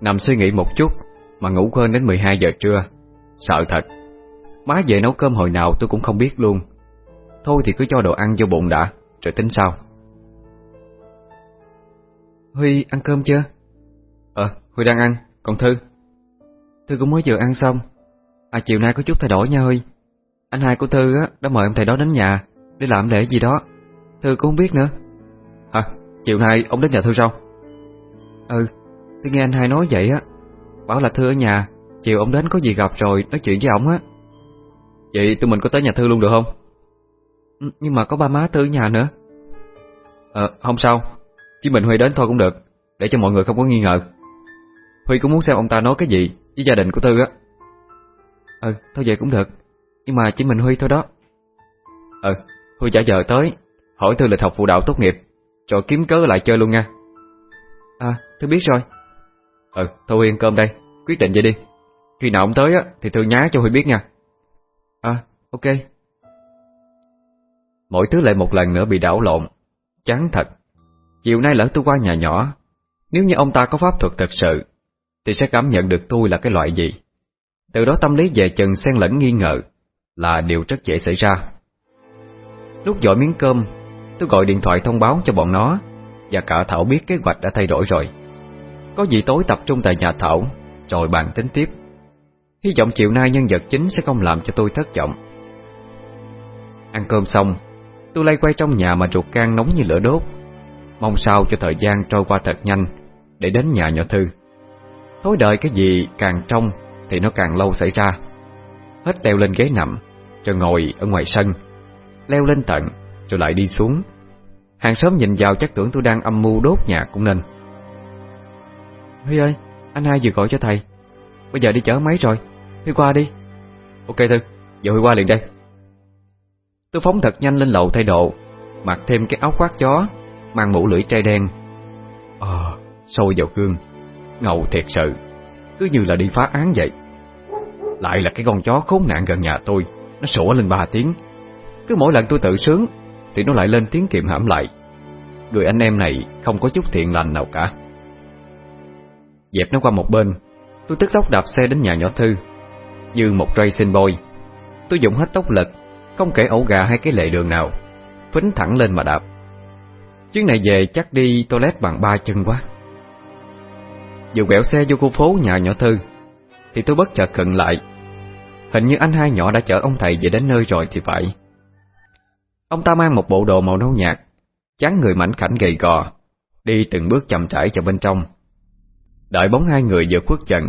Nằm suy nghĩ một chút Mà ngủ quên đến 12 giờ trưa. Sợ thật. Má về nấu cơm hồi nào tôi cũng không biết luôn. Thôi thì cứ cho đồ ăn vô bụng đã Rồi tính sau. Huy ăn cơm chưa? Ờ, Huy đang ăn, còn Thư? Thư cũng mới vừa ăn xong. À chiều nay có chút thay đổi nha Huy. Anh hai của Thư á, đã mời ông thầy đó đến nhà Để làm lễ gì đó. Thư cũng không biết nữa. Hả, chiều nay ông đến nhà Thư sao? Ừ, tôi nghe anh hai nói vậy á Bảo là Thư ở nhà Chiều ông đến có gì gặp rồi nói chuyện với ông á. Vậy tụi mình có tới nhà Thư luôn được không? Ừ, nhưng mà có ba má Thư ở nhà nữa. Ờ, không sao. Chỉ mình Huy đến thôi cũng được Để cho mọi người không có nghi ngờ. Huy cũng muốn xem ông ta nói cái gì Với gia đình của Thư á. Ừ, thôi vậy cũng được. Nhưng mà chỉ mình Huy thôi đó. Ừ, Huy trả giờ tới Hỏi Thư lịch học phụ đạo tốt nghiệp Rồi kiếm cớ lại chơi luôn nha. À, Thư biết rồi Ừ, thôi yên ăn cơm đây. Quyết định vậy đi. Khi nào ông tới á, thì Thư nhá cho Huy biết nha. À, ok. Mỗi thứ lại một lần nữa bị đảo lộn. Chán thật. Chiều nay lỡ tôi qua nhà nhỏ Nếu như ông ta có pháp thuật thật sự Thì sẽ cảm nhận được tôi là cái loại gì. Từ đó tâm lý về chừng xen lẫn nghi ngờ Là điều rất dễ xảy ra. Lúc dội miếng cơm Tôi gọi điện thoại thông báo cho bọn nó Và cả Thảo biết kế hoạch đã thay đổi rồi. Có gì tối tập trung tại nhà Thảo, Rồi bàn tính tiếp. Hy vọng chiều nay nhân vật chính sẽ không làm cho tôi thất vọng. Ăn cơm xong, Tôi lay quay trong nhà mà ruột gan nóng như lửa đốt. Mong sao cho thời gian trôi qua thật nhanh Để đến nhà nhỏ Thư. Thối đời cái gì càng trong Thì nó càng lâu xảy ra. Hết leo lên ghế nằm, Rồi ngồi ở ngoài sân. Leo lên tận, Rồi lại đi xuống. Hàng xóm nhìn vào chắc tưởng tôi đang âm mưu đốt nhà cũng nên. Huy ơi Anh hai vừa gọi cho thầy. Bây giờ đi chở máy rồi. Huy qua đi. Ok Thư Giờ Huy qua liền đây. Tôi phóng thật nhanh lên lầu thay đồ Mặc thêm cái áo khoác chó Mang mũ lưỡi trai đen. Ờ, sôi vào gương. Ngầu thiệt sự. Cứ như là đi phá án vậy. Lại là cái con chó khốn nạn gần nhà tôi. Nó sủa lên ba tiếng. Cứ mỗi lần tôi tự sướng Thì nó lại lên tiếng kiềm hãm lại. Người anh em này không có chút thiện lành nào cả. Dẹp nó qua một bên. Tôi tức tốc đạp xe đến nhà nhỏ Thư. Như một racing boy Tôi dùng hết tốc lực, Không kể ổ gà hay cái lệ đường nào. Phính thẳng lên mà đạp. Chuyến này về chắc đi toilet bằng ba chân quá. Dù quẹo xe vô khu phố nhà nhỏ Thư, Thì tôi bất chợt khựng lại. Hình như anh hai nhỏ đã chở ông thầy về đến nơi rồi thì phải. Ông ta mang một bộ đồ màu nâu nhạt Chán người mảnh khảnh gầy gò, Đi từng bước chậm rãi vào bên trong. Đợi bóng hai người vừa khuất dần.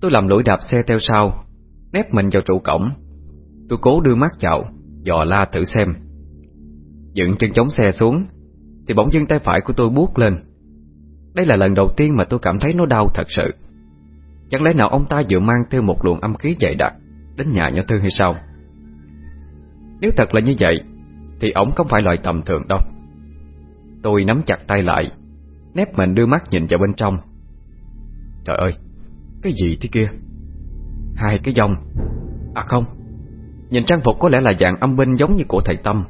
Tôi làm lũi đạp xe theo sau Nép mình vào trụ cổng. Tôi cố đưa mắt chậu, Dò la thử xem. Dựng chân chống xe xuống Thì bỗng dưng tay phải của tôi buốt lên. Đây là lần đầu tiên mà tôi cảm thấy nó đau thật sự. Chẳng lẽ nào ông ta vừa mang theo một luồng âm khí dày đặc Đến nhà nhỏ Thư hay sao? Nếu thật là như vậy Thì ổng không phải loại tầm thường đâu. Tôi nắm chặt tay lại Nép mình đưa mắt nhìn vào bên trong. Trời ơi, Cái gì thế kia? Hai cái dòng. À không, Nhìn trang phục có lẽ là dạng âm binh giống như của thầy Tâm.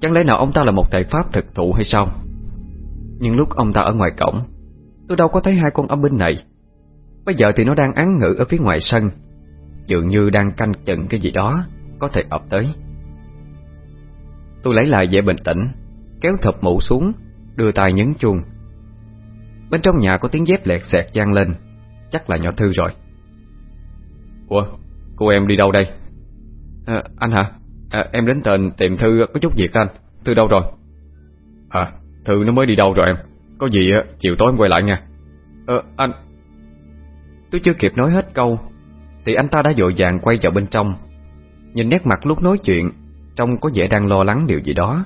Chẳng lẽ nào ông ta là một thầy Pháp thực thụ hay sao? Nhưng lúc ông ta ở ngoài cổng, Tôi đâu có thấy hai con âm binh này. Bây giờ thì nó đang án ngữ ở phía ngoài sân. Dường như đang canh chừng cái gì đó Có thể ập tới. Tôi lấy lại vẻ bình tĩnh, Kéo thập mũ xuống, Đưa tay nhấn chuông. Bên trong nhà có tiếng dép lẹt xẹt vang lên. Chắc là nhỏ Thư rồi. Ủa, cô em đi đâu đây? À, anh hả? À, em đến tên tìm Thư có chút việc anh. Thư đâu rồi? À, Thư nó mới đi đâu rồi em? Có gì chiều tối em quay lại nha. Ờ, anh. Tôi chưa kịp nói hết câu Thì anh ta đã dội vàng quay vào bên trong. Nhìn nét mặt lúc nói chuyện Trông có vẻ đang lo lắng điều gì đó.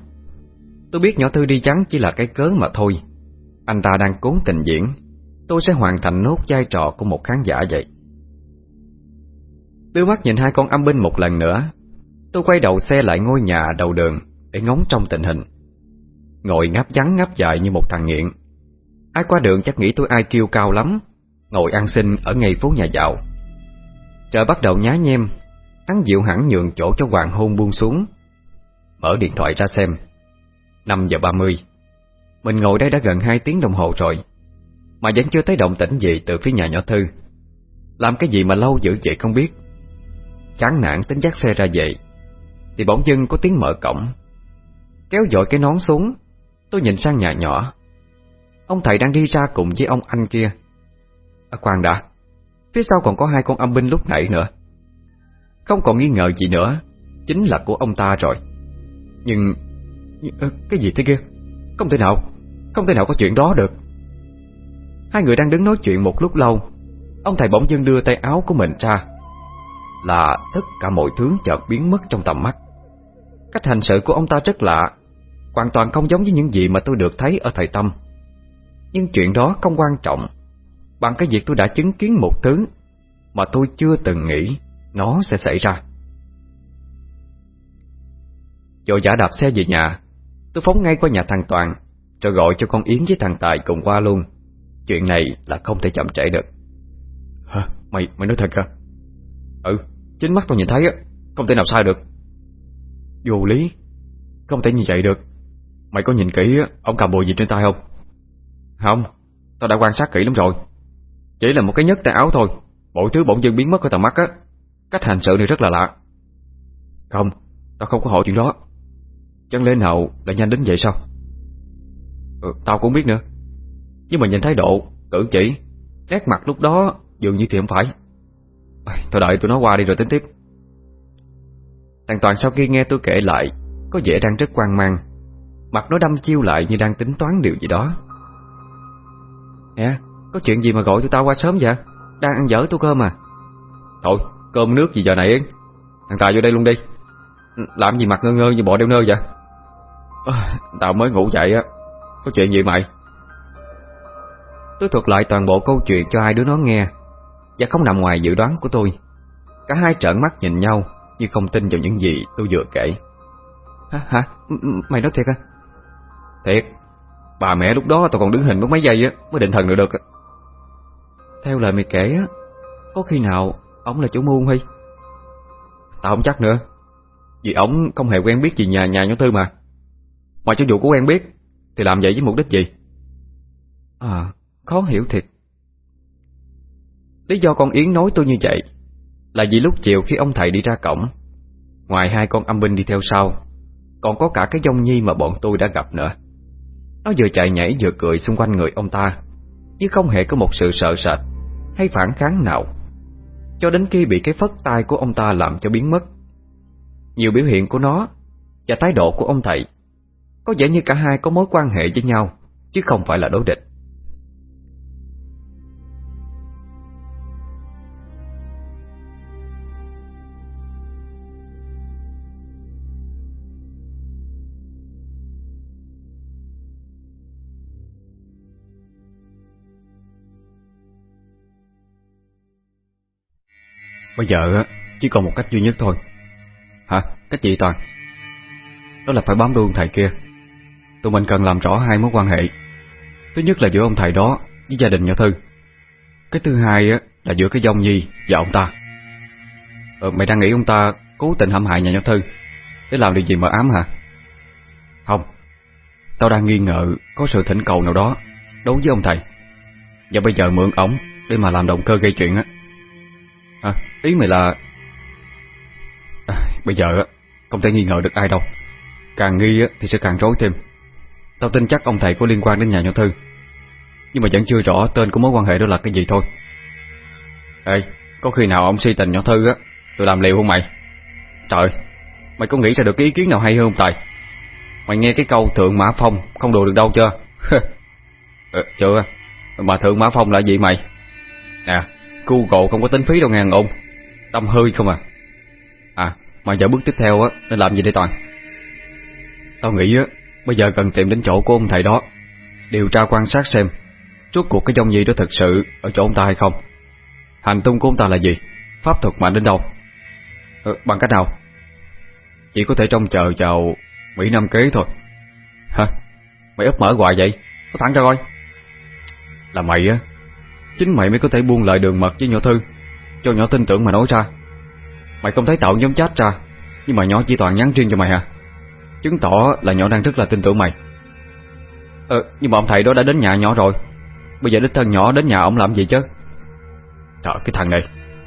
Tôi biết nhỏ Thư đi vắng chỉ là cái cớ mà thôi anh ta đang cố tình diễn. Tôi sẽ hoàn thành nốt vai trò của một khán giả vậy. Đưa mắt nhìn hai con âm binh một lần nữa. Tôi quay đầu xe lại ngôi nhà đầu đường Để ngóng trong tình hình. Ngồi ngáp trắng ngáp dài như một thằng nghiện. Ai qua đường chắc nghĩ tôi ai kêu cao lắm. Ngồi ăn xin ở ngay phố nhà giàu. Trời bắt đầu nhá nhem. Hắn dịu hẳn nhường chỗ cho hoàng hôn buông xuống. Mở điện thoại ra xem. 5 giờ 30 mình ngồi đây đã gần 2 tiếng đồng hồ rồi Mà vẫn chưa thấy động tĩnh gì từ phía nhà nhỏ Thư. Làm cái gì mà lâu dữ vậy không biết. Chán nản tính dắt xe ra vậy Thì bỗng dưng có tiếng mở cổng. Kéo dội cái nón xuống Tôi nhìn sang nhà nhỏ. Ông thầy đang đi ra cùng với ông anh kia. À khoan đã Phía sau còn có hai con âm binh lúc nãy nữa. Không còn nghi ngờ gì nữa Chính là của ông ta rồi. Nhưng, nhưng Cái gì thế kia? Không thể nào, Không thể nào có chuyện đó được. Hai người đang đứng nói chuyện một lúc lâu, Ông thầy bỗng dưng đưa tay áo của mình ra. Là tất cả mọi thứ chợt biến mất trong tầm mắt. Cách hành sự của ông ta rất lạ, Hoàn toàn không giống với những gì mà tôi được thấy ở thầy Tâm. Nhưng chuyện đó không quan trọng, Bằng cái việc tôi đã chứng kiến một thứ Mà tôi chưa từng nghĩ Nó sẽ xảy ra. Rồi giả đạp xe về nhà Tôi phóng ngay qua nhà thằng Toàn Rồi gọi cho con Yến với thằng Tài cùng qua luôn. Chuyện này là không thể chậm trễ được. Hả? Mày mày nói thật hả? Ừ, chính mắt tôi nhìn thấy á Không thể nào sai được. Vô lý Không thể như vậy được. Mày có nhìn kỹ ông cầm bùi gì trên tay không? Không, tao đã quan sát kỹ lắm rồi. Chỉ là một cái nhấc tay áo thôi Mọi thứ bỗng dưng biến mất khỏi tầm mắt á. Cách hành sự này rất là lạ. Không, tao không có hỏi chuyện đó Chẳng lẽ nào lại nhanh đến vậy sao? Ừ, tao cũng biết nữa. Nhưng mà nhìn thái độ, cử chỉ Nét mặt lúc đó dường như thì không phải. Thôi đợi tôi nói qua đi rồi tính tiếp. Thằng Toàn sau khi nghe tôi kể lại Có vẻ đang rất quan mang. Mặt nó đâm chiêu lại như đang tính toán điều gì đó. Nè Có chuyện gì mà gọi tụi tao qua sớm vậy? Đang ăn dở tôi cơm mà Thôi cơm nước gì giờ này Thằng Tài vô đây luôn đi. Ừ, làm gì mặt ngơ ngơ như bỏ đeo nơ vậy? À, Tao mới ngủ dậy á. Có chuyện gì mày? Tôi thuật lại toàn bộ câu chuyện cho hai đứa nó nghe Và không nằm ngoài dự đoán của tôi. Cả hai trợn mắt nhìn nhau Như không tin vào những gì tôi vừa kể. Hả? hả? Mày nói thiệt à? Thiệt. Bà mẹ lúc đó tao còn đứng hình mất mấy giây á Mới định thần được được. Theo lời mày kể á Có khi nào ông là chủ mưu Huy? Tao không chắc nữa Vì ông không hề quen biết gì nhà nhà nhỏ tư mà. Mà cho dù có quen biết, Thì làm vậy với mục đích gì? À khó hiểu thiệt. Lý do con Yến nói tôi như vậy Là vì lúc chiều khi ông thầy đi ra cổng, Ngoài hai con âm binh đi theo sau, Còn có cả cái dông nhi mà bọn tôi đã gặp nữa. Nó vừa chạy nhảy vừa cười xung quanh người ông ta, Chứ không hề có một sự sợ sệt Hay phản kháng nào. Cho đến khi bị cái phất tay của ông ta làm cho biến mất, Nhiều biểu hiện của nó Và thái độ của ông thầy có vẻ như cả hai có mối quan hệ với nhau, Chứ không phải là đối địch Bây giờ chỉ còn một cách duy nhất thôi Hả? Cách gì Toàn? Đó là phải bám đuôi thầy kia Tụi mình cần làm rõ hai mối quan hệ. Thứ nhất là giữa ông thầy đó Với gia đình nhà Thư. Cái thứ hai á là giữa cái dông nhi và ông ta. Ờ, Mày đang nghĩ ông ta cố tình hãm hại nhà nhỏ Thư Để làm điều gì mà ám hả? Không. Tao đang nghi ngờ có sự thỉnh cầu nào đó Đối với ông thầy. Và bây giờ mượn ổng Để mà làm động cơ gây chuyện á. À ý mày là à, Bây giờ á không thể nghi ngờ được ai đâu. Càng nghi thì sẽ càng rối thêm. Tao tin chắc ông thầy có liên quan đến nhà nhỏ Thư. Nhưng mà vẫn chưa rõ tên của mối quan hệ đó là cái gì thôi. Ê Có khi nào ông si tình nhỏ Thư á Tôi làm liều không mày? Trời Mày có nghĩ ra được cái ý kiến nào hay hơn không Tài? Mày nghe cái câu thượng mã phong Không đùa được đâu chưa? Ừ, Chưa. Mà thượng mã phong là gì mày? Nè Google không có tính phí đâu ngàn ông. Tâm hơi không à. À mà giờ bước tiếp theo á Nên làm gì đây Toàn? Tao nghĩ á Bây giờ cần tìm đến chỗ của ông thầy đó Điều tra quan sát xem Rốt cuộc cái dông gì đó thật sự Ở chỗ ông ta hay không. Hành tung của ông ta là gì? Pháp thuật mạnh đến đâu? Ừ, Bằng cách nào? Chỉ có thể trông chờ vào Mỹ Nam kế thôi. Hả? Mày ấp mở hoài vậy? Có thẳng ra coi. Là mày á Chính mày mới có thể buông lời đường mật với nhỏ Thư Cho nhỏ tin tưởng mà nói ra. Mày không thấy tạo nhóm chat ra Nhưng mà nhỏ chỉ toàn nhắn riêng cho mày hả? Chứng tỏ là nhỏ đang rất là tin tưởng mày. Ờ nhưng mà ông thầy đó đã đến nhà nhỏ rồi. Bây giờ đích thân nhỏ đến nhà ông làm gì chứ? Trời, cái thằng này,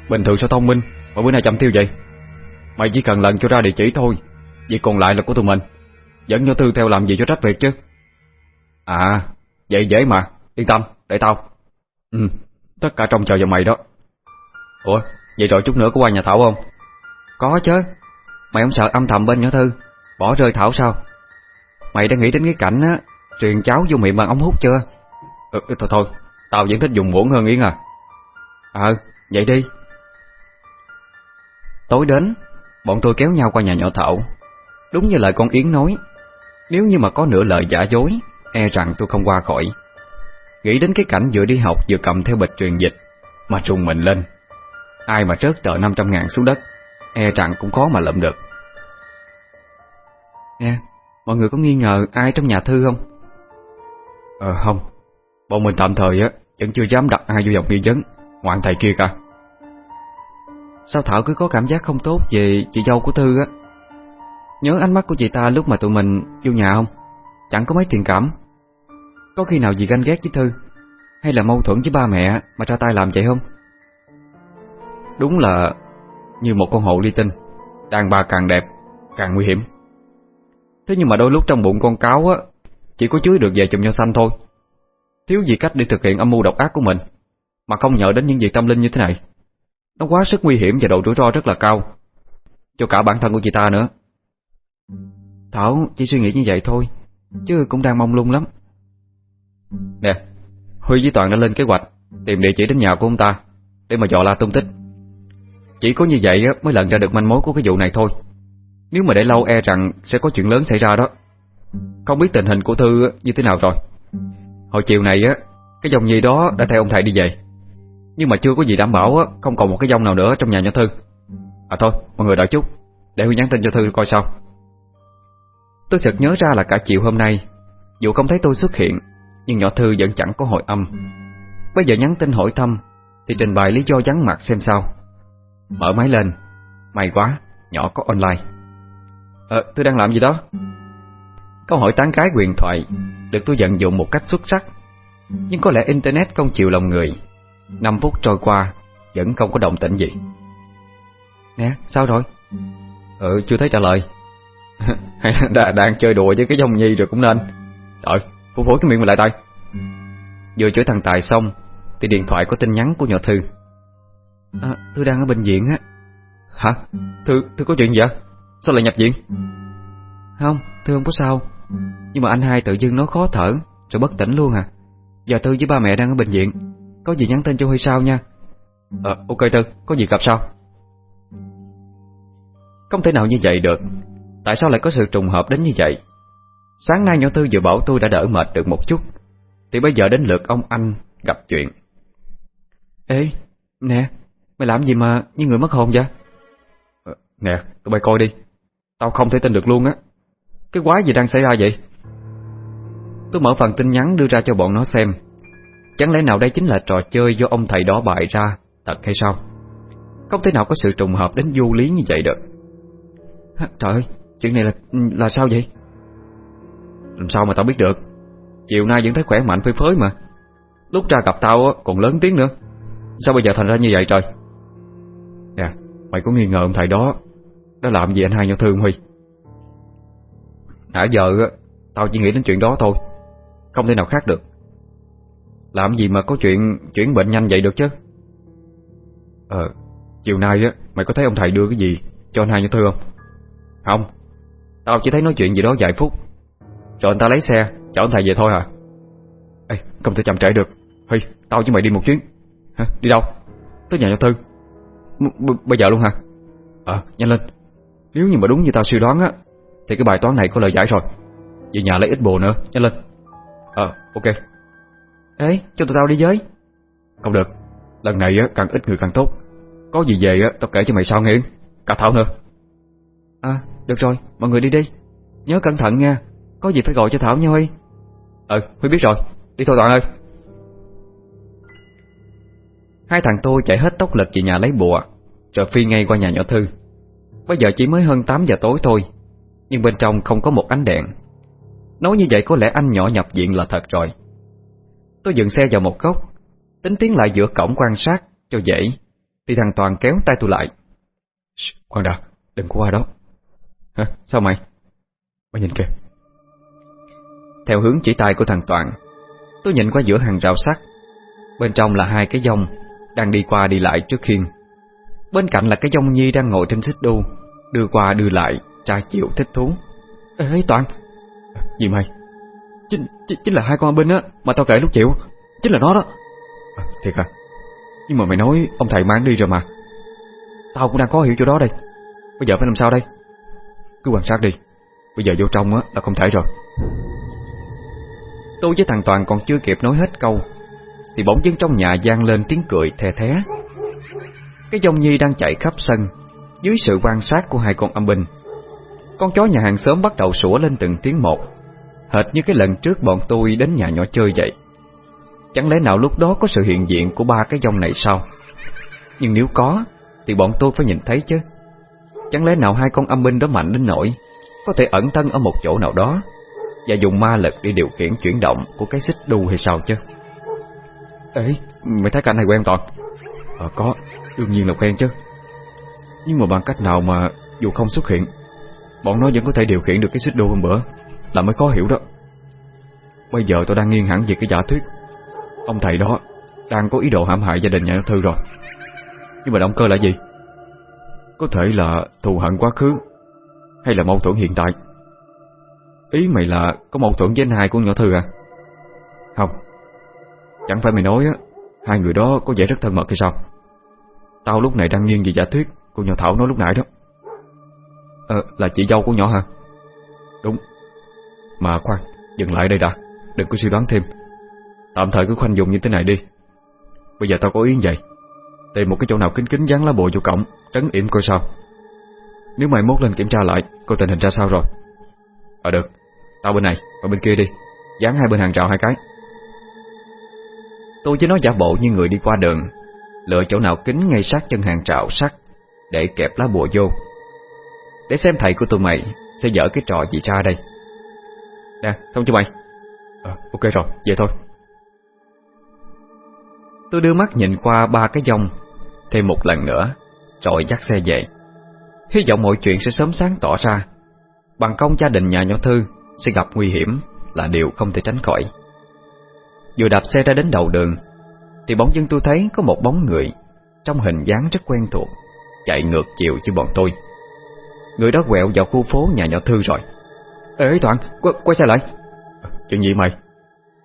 Bình thường sao thông minh, Mà bữa nay chậm tiêu vậy? Mày chỉ cần lần cho ra địa chỉ thôi, vậy còn lại là của tụi mình. Dẫn cho Tư theo làm gì cho trách việc chứ? À vậy dễ mà, Yên tâm, để tao. Ừ tất cả trong chờ vào mày đó. Ủa, vậy rồi chút nữa có qua nhà Thảo không? Có chứ. Mày không sợ âm thầm bên nhỏ Thư Bỏ rơi Thảo sao? Mày đã nghĩ đến cái cảnh á Truyền cháo vô miệng bằng ống hút chưa? Ừ, ừ, Thôi thôi Tao vẫn thích dùng muỗng hơn Yến à. Ờ vậy đi. Tối đến Bọn tôi kéo nhau qua nhà nhỏ Thảo. Đúng như lời con Yến nói Nếu như mà có nửa lời giả dối E rằng tôi không qua khỏi. Nghĩ đến cái cảnh vừa đi học vừa cầm theo bịch truyền dịch Mà trùng mình lên. Ai mà rớt tờ 500 ngàn xuống đất E rằng cũng khó mà lậm được Nè Mọi người có nghi ngờ ai trong nhà thư không? Ờ không. Bọn mình tạm thời á Vẫn chưa dám đặt ai vô dòng nghi vấn. Ngoạn thầy kia cả. Sao Thảo cứ có cảm giác không tốt về chị dâu của Thư á? Nhớ ánh mắt của chị ta lúc mà tụi mình vô nhà không? Chẳng có mấy tình cảm. Có khi nào gì ganh ghét với Thư Hay là mâu thuẫn với ba mẹ Mà ra tay làm vậy không? Đúng là Như một con hổ ly tinh. Đàn bà càng đẹp càng nguy hiểm Thế nhưng mà đôi lúc trong bụng con cáo á, Chỉ có chứa được về chùm nho xanh thôi. Thiếu gì cách để thực hiện âm mưu độc ác của mình, Mà không nhờ đến những việc tâm linh như thế này. Nó quá sức nguy hiểm và độ rủi ro rất là cao. Cho cả bản thân của chị ta nữa. Thảo chỉ suy nghĩ như vậy thôi, Chứ cũng đang mong lung lắm. Nè, Huy với Toàn đã lên kế hoạch, Tìm địa chỉ đến nhà của ông ta, Để mà dò la tung tích. Chỉ có như vậy mới lần ra được manh mối của cái vụ này thôi. Nếu mà để lâu e rằng Sẽ có chuyện lớn xảy ra đó. Không biết tình hình của Thư như thế nào rồi. Hồi chiều này á Cái dòng nhi đó đã theo ông thầy đi về. Nhưng mà chưa có gì đảm bảo á Không còn một cái dòng nào nữa trong nhà nhỏ Thư. À thôi mọi người đợi chút. Để Huy nhắn tin cho Thư coi sao Tôi sực nhớ ra là cả chiều hôm nay Dù không thấy tôi xuất hiện Nhưng nhỏ Thư vẫn chẳng có hội âm. Bây giờ nhắn tin hỏi thăm Thì trình bày lý do vắng mặt xem sao. Mở máy lên. May quá, nhỏ có online. Ờ, tôi đang làm gì đó? Câu hỏi tán cái quyền thoại Được tôi vận dụng một cách xuất sắc. Nhưng có lẽ Internet không chịu lòng người. 5 phút trôi qua Vẫn không có động tĩnh gì. Nè, sao rồi? Ừ, chưa thấy trả lời. Hay là đang chơi đùa với cái dòng nhi rồi cũng nên. Trời, phụ phối cái miệng mình lại tay Vừa chửi thằng Tài xong Thì điện thoại có tin nhắn của nhỏ Thư. À, tôi đang ở bệnh viện á. Hả? Thư, Thư có chuyện gì vậy? Sao lại nhập viện? Không, Thư không có sao? Nhưng mà anh hai tự dưng nói khó thở Rồi bất tỉnh luôn à. Giờ Thư với ba mẹ đang ở bệnh viện Có gì nhắn tin cho Huy sao nha. Ờ, ok Thư, có gì gặp sao? Không thể nào như vậy được. Tại sao lại có sự trùng hợp đến như vậy? Sáng nay nhỏ Tư vừa bảo tôi đã đỡ mệt được một chút. Thì bây giờ đến lượt ông anh gặp chuyện. Ê, nè Mày làm gì mà như người mất hồn vậy? Ờ, Nè, tụi bay coi đi Tao không thể tin được luôn á. Cái quái gì đang xảy ra vậy? Tôi mở phần tin nhắn đưa ra cho bọn nó xem. Chẳng lẽ nào đây chính là trò chơi do ông thầy đó bại ra, Thật hay sao? Không thể nào có sự trùng hợp đến vô lý như vậy được. Trời ơi, Chuyện này là là sao vậy? Làm sao mà tao biết được? Chiều nay vẫn thấy khỏe mạnh phơi phới mà. Lúc ra gặp tao còn lớn tiếng nữa. Sao bây giờ thành ra như vậy trời? Nè Mày có nghi ngờ ông thầy đó đã làm gì anh hai nhau thương Huy? Nãy giờ Tao chỉ nghĩ đến chuyện đó thôi. Không thể nào khác được. Làm gì mà có chuyện chuyển bệnh nhanh vậy được chứ? Ờ Chiều nay á Mày có thấy ông thầy đưa cái gì Cho anh hai nhau thương không? Không. Tao chỉ thấy nói chuyện gì đó vài phút. Rồi anh ta lấy xe chở anh thầy về thôi à Ê, không thể chậm trễ được. Huy, tao với mày đi một chuyến. Hả, đi đâu? Tới nhà nhau Thư B Bây giờ luôn hả? Ờ, nhanh lên. Nếu như mà đúng như tao suy đoán á Thì cái bài toán này có lời giải rồi. Về nhà lấy ít bồ nữa, nhanh lên. Ờ, ok. Ê, cho tụi tao đi với. Không được, lần này á càng ít người càng tốt. Có gì về á, tao kể cho mày sau nghe. Cả Thảo nữa. À, được rồi, mọi người đi đi. Nhớ cẩn thận nha. Có gì phải gọi cho Thảo nha Huy. Ừ, Huy biết rồi. Đi thôi Toàn ơi. Hai thằng tôi chạy hết tốc lực về nhà lấy bùa Rồi phi ngay qua nhà nhỏ Thư. Bây giờ chỉ mới hơn 8 giờ tối thôi Nhưng bên trong không có một ánh đèn. Nói như vậy có lẽ anh nhỏ nhập viện là thật rồi. Tôi dừng xe vào một góc Tính tiến lại giữa cổng quan sát cho dễ Thì thằng Toàn kéo tay tôi lại. Khoan đã, đừng qua đó. Hả, sao mày? Mày nhìn kìa. Theo hướng chỉ tay của thằng Toàn Tôi nhìn qua giữa hàng rào sắt. Bên trong là hai cái dông Đang đi qua đi lại trước khiên. Bên cạnh là cái dông nhi đang ngồi trên xích đu Đưa qua đưa lại cha chịu thích thú. Ê Toàn. Gì mày? Chính, chính, chính là hai con bên á Mà tao kể lúc chịu. Chính là nó đó. À, Thiệt à Nhưng mà mày nói ông thầy mang đi rồi mà. Tao cũng đang có hiểu chỗ đó đây. Bây giờ phải làm sao đây? Cứ quan sát đi. Bây giờ vô trong á là không thể rồi. Tôi với thằng Toàn còn chưa kịp nói hết câu Thì bỗng dưng trong nhà gian lên tiếng cười the thế cái dông nhi đang chạy khắp sân, Dưới sự quan sát của hai con âm binh. Con chó nhà hàng xóm bắt đầu sủa lên từng tiếng một, Hệt như cái lần trước bọn tôi đến nhà nhỏ chơi vậy. Chẳng lẽ nào lúc đó có sự hiện diện của ba cái dông này sao? Nhưng nếu có, Thì bọn tôi phải nhìn thấy chứ. Chẳng lẽ nào hai con âm binh đó mạnh đến nỗi, Có thể ẩn thân ở một chỗ nào đó, Và dùng ma lực để điều khiển chuyển động Của cái xích đu hay sao chứ? Ê, Mày thấy cảnh này quen Toàn. Ờ có. Đương nhiên là quen chứ. Nhưng mà bằng cách nào mà Dù không xuất hiện, Bọn nó vẫn có thể điều khiển được cái xích đu hôm bữa, Là mới khó hiểu đó. Bây giờ tôi đang nghiêng hẳn về cái giả thuyết. Ông thầy đó Đang có ý đồ hãm hại gia đình nhà thư rồi. Nhưng mà động cơ là gì? Có thể là thù hận quá khứ, Hay là mâu thuẫn hiện tại? Ý mày là có mâu thuẫn với anh hai của nhỏ thư à? Không. Chẳng phải mày nói á, Hai người đó có vẻ rất thân mật hay sao? Tao lúc này đang nghiêng về giả thuyết. Cô nhỏ Thảo nói lúc nãy đó. Ờ là chị dâu của nhỏ hả? Đúng. Mà khoan, dừng lại đây đã. Đừng có suy đoán thêm. Tạm thời cứ khoanh dùng như thế này đi. Bây giờ tao có ý như vậy. Tìm một cái chỗ nào kính kính dán lá bùa vô cổng, Trấn yểm coi sao. Nếu mày mốt lên kiểm tra lại, Coi tình hình ra sao rồi. Ờ được. Tao bên này Và bên kia đi. Dán hai bên hàng rào hai cái. Tôi chỉ nói giả bộ như người đi qua đường. Lựa chỗ nào kính ngay sát chân hàng rào sắt Để kẹp lá bùa vô. Để xem thầy của tụi mày Sẽ dở cái trò gì ra đây. Nè xong chưa mày? À, Ok rồi về thôi. Tôi đưa mắt nhìn qua ba cái dòng Thêm một lần nữa Rồi dắt xe về. Hy vọng mọi chuyện sẽ sớm sáng tỏ ra. Bằng công gia đình nhà nhỏ thư Sẽ gặp nguy hiểm Là điều không thể tránh khỏi. Vừa đạp xe ra đến đầu đường thì bỗng dưng tôi thấy có một bóng người Trong hình dáng rất quen thuộc Chạy ngược chiều với bọn tôi. Người đó quẹo vào khu phố nhà nhỏ thư rồi. Ê Toàn qu Quay xe lại. Ờ, chuyện gì mày?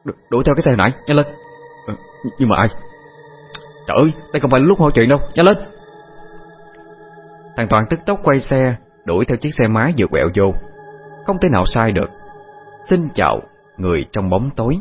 Đ Đuổi theo cái xe nãy nhanh lên. Ừ, Nhưng mà ai? Trời ơi đây không phải lúc hỏi chuyện đâu Nhanh lên. Thằng Toàn tức tốc quay xe Đuổi theo chiếc xe máy vừa quẹo vô. Không thể nào sai được. Xin chào người trong bóng tối.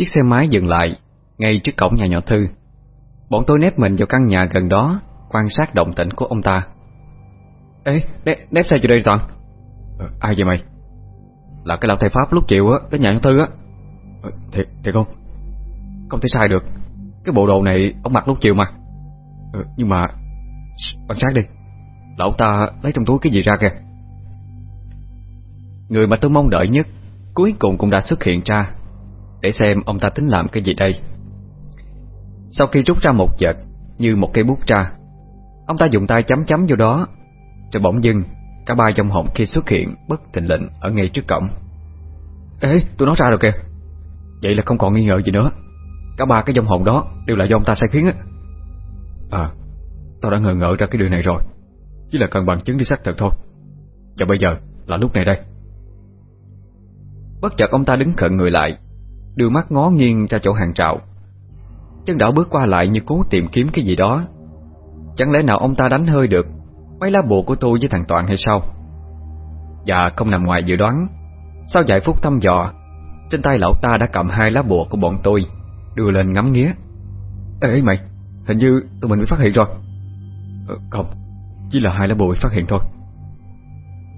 Chiếc xe máy dừng lại Ngay trước cổng nhà nhỏ Thư. Bọn tôi nép mình vào căn nhà gần đó Quan sát động tĩnh của ông ta. Ê, nép, nép xe vô đây Toàn. Ờ, Ai vậy mày. Là cái lão thầy Pháp lúc chiều á Đến nhà nhỏ Thư á. Ờ, Thiệt, thiệt không? Không thể sai được. Cái bộ đồ này ông mặc lúc chiều mà. Ờ, Nhưng mà Quan sát đi. Lão ta lấy trong túi cái gì ra kìa. Người mà tôi mong đợi nhất Cuối cùng cũng đã xuất hiện ra để xem ông ta tính làm cái gì đây. Sau khi rút ra một vật Như một cây bút ra, Ông ta dùng tay chấm chấm vô đó, Rồi bỗng dưng Cả ba dòng hồng khi xuất hiện bất thình lệnh Ở ngay trước cổng. Ê tôi nói ra rồi kìa. Vậy là không còn nghi ngờ gì nữa. Cả ba cái dòng hồn đó đều là do ông ta sai khiến á. À Tao đã ngờ ngợ ra cái điều này rồi. Chỉ là cần bằng chứng đi xác thực thôi. Và bây giờ là lúc này đây. Bất chợt ông ta đứng khận người lại Đưa mắt ngó nghiêng ra chỗ hàng trạo Chân đảo bước qua lại như cố tìm kiếm cái gì đó. Chẳng lẽ nào ông ta đánh hơi được Mấy lá bùa của tôi với thằng Toàn hay sao? Dạ, không nằm ngoài dự đoán. Sau vài phút thăm dò Trên tay lão ta đã cầm hai lá bùa của bọn tôi Đưa lên ngắm nghía. Ê mày Hình như tụi mình bị phát hiện rồi. Ờ, Không Chỉ là hai lá bùa bị phát hiện thôi.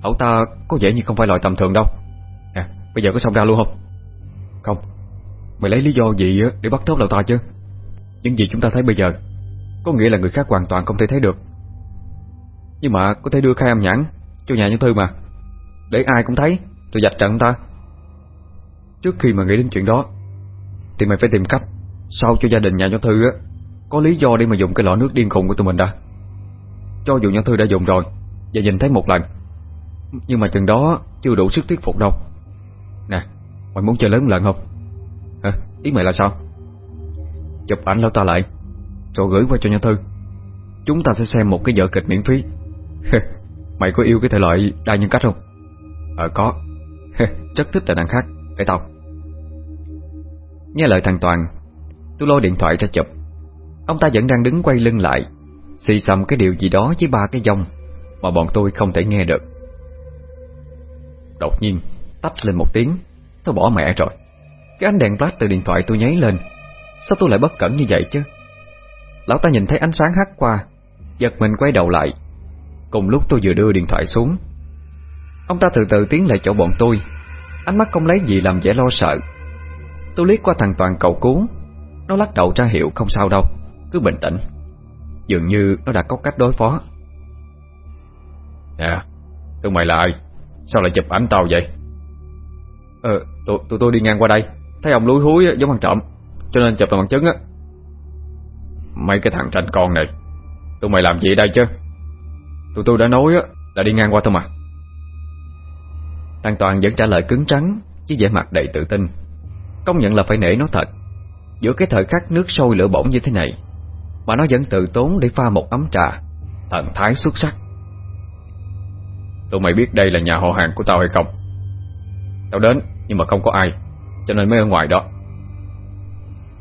Lão ta có vẻ như không phải loại tầm thường đâu. Nè bây giờ có xong ra luôn không? Không. Mày lấy lý do gì để bắt thốt lão ta chứ? Những gì chúng ta thấy bây giờ, Có nghĩa là người khác hoàn toàn không thể thấy được. Nhưng mà có thể đưa khai âm nhãn Cho nhà nhân thư mà. Để ai cũng thấy, Rồi dạch trận ta. Trước khi mà nghĩ đến chuyện đó, Thì mày phải tìm cách Sao cho gia đình nhà nhân thư á Có lý do để mà dùng cái lọ nước điên khùng của tụi mình đã. Cho dù nhân thư đã dùng rồi Và nhìn thấy một lần, Nhưng mà chừng đó chưa đủ sức thuyết phục đâu. Nè, Mày muốn chơi lớn một lần không? Ý mày là sao? Chụp ảnh lão ta lại, Rồi gửi qua cho nhân thư. Chúng ta sẽ xem một cái vở kịch miễn phí. Mày có yêu cái thể loại đa nhân cách không? Ờ có. Rất thích tài năng khác. Để tao. Nghe lời thằng Toàn, Tôi lôi điện thoại ra chụp. Ông ta vẫn đang đứng quay lưng lại, Xì xầm cái điều gì đó với ba cái dông Mà bọn tôi không thể nghe được. Đột nhiên, Tách lên một tiếng, Tôi bỏ mẹ rồi. Cái ánh đèn flash từ điện thoại tôi nháy lên. Sao tôi lại bất cẩn như vậy chứ? Lão ta nhìn thấy ánh sáng hắt qua Giật mình quay đầu lại. Cùng lúc tôi vừa đưa điện thoại xuống. Ông ta từ từ tiến lại chỗ bọn tôi. Ánh mắt không lấy gì làm vẻ lo sợ. Tôi liếc qua thằng Toàn cầu cứu. Nó lắc đầu ra hiệu không sao đâu Cứ bình tĩnh. Dường như nó đã có cách đối phó. Nè Tụi mày là ai? Sao lại chụp ảnh tao vậy? Ờ tụi, tụi tôi đi ngang qua đây Thấy ông lúi húi giống ăn trộm, Cho nên chụp làm bằng chứng á. Mấy cái thằng tranh con này, Tụi mày làm gì đây chứ? Tụi tôi đã nói á, là đi ngang qua thôi mà. Thằng Toàn vẫn trả lời cứng trắng Chứ vẻ mặt đầy tự tin. Công nhận là phải nể nó thật. Giữa cái thời khắc nước sôi lửa bỏng như thế này, Mà nó vẫn tự tốn để pha một ấm trà, Thần thái xuất sắc. Tụi mày biết đây là nhà họ hàng của tao hay không? Tao đến, nhưng mà không có ai. Cho nên mới ở ngoài đó.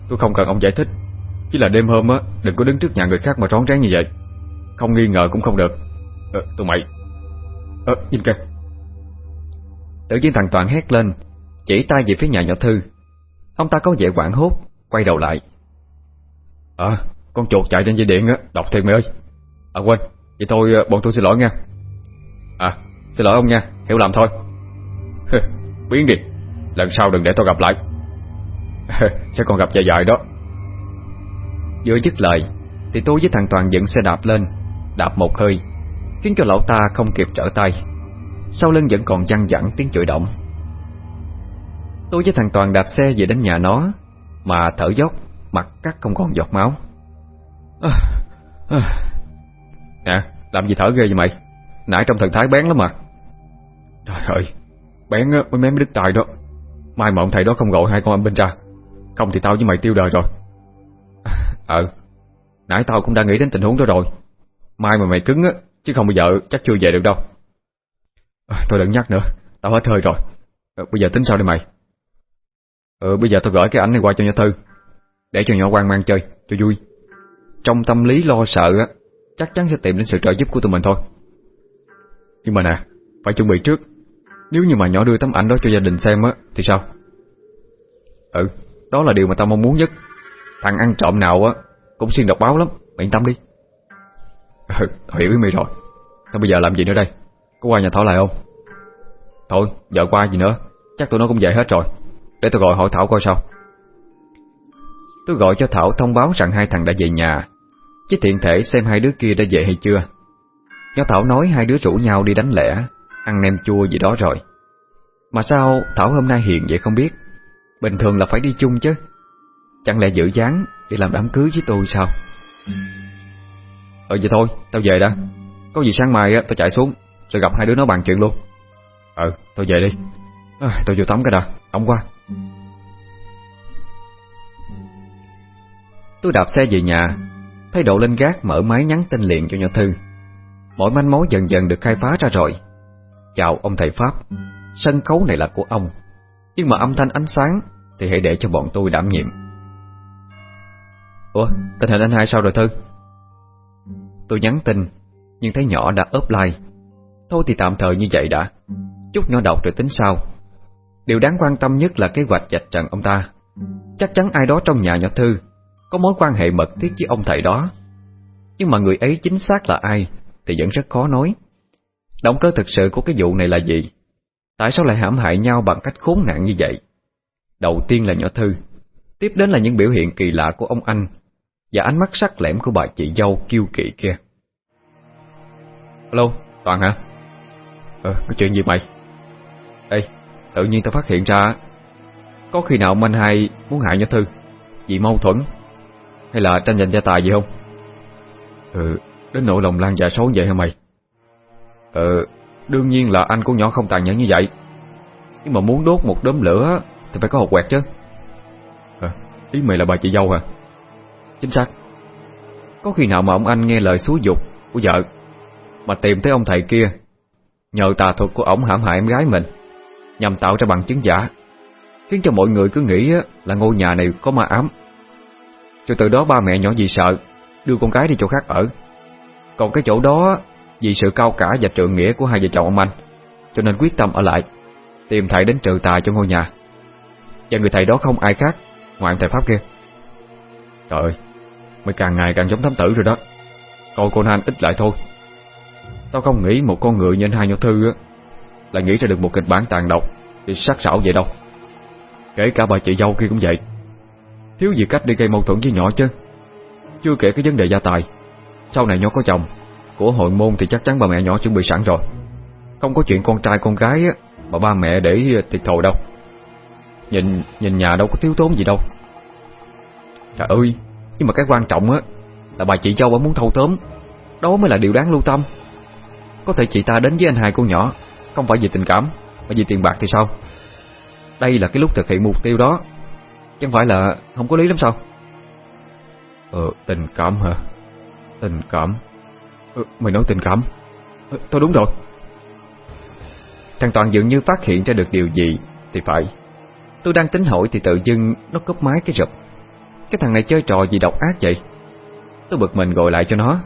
Tôi không cần ông giải thích. Chỉ là đêm hôm á Đừng có đứng trước nhà người khác mà rón rén như vậy. Không nghi ngờ cũng không được. Ờ, Tụi mày. Ờ nhìn kìa. Tự nhiên thằng Toàn hét lên Chỉ tay về phía nhà nhỏ Thư. Ông ta có vẻ quảng hốt Quay đầu lại. Ờ con chuột chạy trên dây điện á Đọc thiệt mày ơi. À quên Vậy thôi ờ, bọn tôi xin lỗi nha. À xin lỗi ông nha Hiểu lầm thôi. Biến đi. Lần sau đừng để tôi gặp lại. Sẽ còn gặp dài dài đó. Vừa dứt lời Thì tôi với thằng Toàn dựng xe đạp lên Đạp một hơi Khiến cho lão ta không kịp trở tay. Sau lưng vẫn còn văng vẳng tiếng chửi động. Tôi với thằng Toàn đạp xe về đến nhà nó Mà thở dốc Mặt cắt không còn giọt máu. À, à. Nè Làm gì thở ghê vậy mày? Nãy trong thần thái bén lắm mà. Trời ơi Bén mới mém đứt tài đó. Mai mà ông thầy đó không gọi hai con âm binh ra. Không thì tao với mày tiêu đời rồi. Ờ Nãy tao cũng đã nghĩ đến tình huống đó rồi. Mai mà mày cứng á Chứ không bây giờ chắc chưa về được đâu. À, Thôi đừng nhắc nữa Tao hết hơi rồi. À, Bây giờ tính sao đây mày? Ừ bây giờ tao gửi cái ảnh này qua cho nhà Thư Để cho nhỏ quan mang chơi Cho vui. Trong tâm lý lo sợ á Chắc chắn sẽ tìm đến sự trợ giúp của tụi mình thôi. Nhưng mà nè Phải chuẩn bị trước. Nếu như mà nhỏ đưa tấm ảnh đó cho gia đình xem á, Thì sao? Ừ Đó là điều mà tao mong muốn nhất. Thằng ăn trộm nào á, Cũng xuyên độc báo lắm. Mày yên tâm đi. Ừ hiểu với mày rồi. Tao bây giờ làm gì nữa đây? Có qua nhà Thảo lại không? Thôi, giờ qua gì nữa? Chắc tụi nó cũng về hết rồi. Để tao gọi hỏi Thảo coi sao. Tôi gọi cho Thảo thông báo rằng hai thằng đã về nhà. Chứ tiện thể xem hai đứa kia đã về hay chưa. Nhỏ Thảo nói hai đứa rủ nhau đi đánh lẻ. Ăn nem chua gì đó rồi. Mà sao Thảo hôm nay hiền vậy không biết? Bình thường là phải đi chung chứ. Chẳng lẽ giữ dáng để làm đám cưới với tôi sao? Ờ vậy thôi Tao về đã. Có gì sáng mai á tao chạy xuống Rồi gặp hai đứa nó bàn chuyện luôn. Ừ, tao về đi. À, Tao vô tắm cái đã Ông qua. Tôi đạp xe về nhà Thấy độ lên gác mở máy nhắn tin liền cho nhỏ Thư. Mọi manh mối dần dần được khai phá ra rồi. Chào ông thầy Pháp. Sân khấu này là của ông. Nhưng mà âm thanh ánh sáng Thì hãy để cho bọn tôi đảm nhiệm. Ủa, tình hình anh hai sao rồi Thư? Tôi nhắn tin, Nhưng thấy nhỏ đã ốp like Thôi thì tạm thời như vậy đã. Chút nhỏ đọc rồi tính sau. Điều đáng quan tâm nhất là kế hoạch dạch trần ông ta. Chắc chắn ai đó trong nhà nhỏ Thư Có mối quan hệ mật thiết với ông thầy đó. Nhưng mà người ấy chính xác là ai Thì vẫn rất khó nói. Động cơ thực sự của cái vụ này là gì Tại sao lại hãm hại nhau bằng cách khốn nạn như vậy Đầu tiên là nhỏ Thư Tiếp đến là những biểu hiện kỳ lạ của ông anh Và ánh mắt sắc lẻm của bà chị dâu kiêu kỵ kia Alo, Toàn hả? Ờ, có chuyện gì mày? Ê, tự nhiên tao phát hiện ra Có khi nào anh hai muốn hại nhỏ Thư Vì mâu thuẫn Hay là tranh giành gia tài gì không? Ừ, đến nỗi lòng lan dạ xấu vậy hả mày? Ờ, đương nhiên là anh của nhỏ không tàn nhẫn như vậy. Nhưng mà muốn đốt một đốm lửa Thì phải có hột quẹt chứ. À, Ý mày là bà chị dâu hả? Chính xác. Có khi nào mà ông anh nghe lời xúi dục của vợ Mà tìm tới ông thầy kia Nhờ tà thuật của ổng hãm hại em gái mình Nhằm tạo ra bằng chứng giả Khiến cho mọi người cứ nghĩ là ngôi nhà này có ma ám. Rồi từ đó ba mẹ nhỏ gì sợ Đưa con gái đi chỗ khác ở. Còn cái chỗ đó vì sự cao cả và trượng nghĩa của hai vợ chồng ông anh, Cho nên quyết tâm ở lại, Tìm thầy đến trừ tà cho ngôi nhà. Và người thầy đó không ai khác Ngoài thầy Pháp kia. Trời ơi Mày càng ngày càng giống thám tử rồi đó. Coi Conan ít lại thôi. Tao không nghĩ một con người như anh hai nhỏ thư á là nghĩ ra được một kịch bản tàn độc Thì sắc sảo vậy đâu. Kể cả bà chị dâu kia cũng vậy. Thiếu gì cách đi gây mâu thuẫn với nhỏ chứ. Chưa kể cái vấn đề gia tài. Sau này nhỏ có chồng của hội môn thì chắc chắn bà mẹ nhỏ chuẩn bị sẵn rồi. Không có chuyện con trai con gái á, Mà ba mẹ để ờ, thiệt thòi đâu. Nhìn nhìn nhà đâu có thiếu tốn gì đâu. Trời ơi, Nhưng mà cái quan trọng á, Là bà chị dâu bà muốn thâu tóm. Đó mới là điều đáng lưu tâm. Có thể chị ta đến với anh hai con nhỏ, Không phải vì tình cảm, Mà vì tiền bạc thì sao? Đây là cái lúc thực hiện mục tiêu đó. Chẳng phải là không có lý lắm sao? Ờ tình cảm hả? Tình cảm. Ờ, mày nói tình cảm. Ờ, Tôi đúng rồi. Thằng Toàn dường như phát hiện ra được điều gì Thì phải. Tôi đang tính hỏi thì tự dưng nó cướp máy cái rụp. Cái thằng này chơi trò gì độc ác vậy? Tôi bực mình gọi lại cho nó.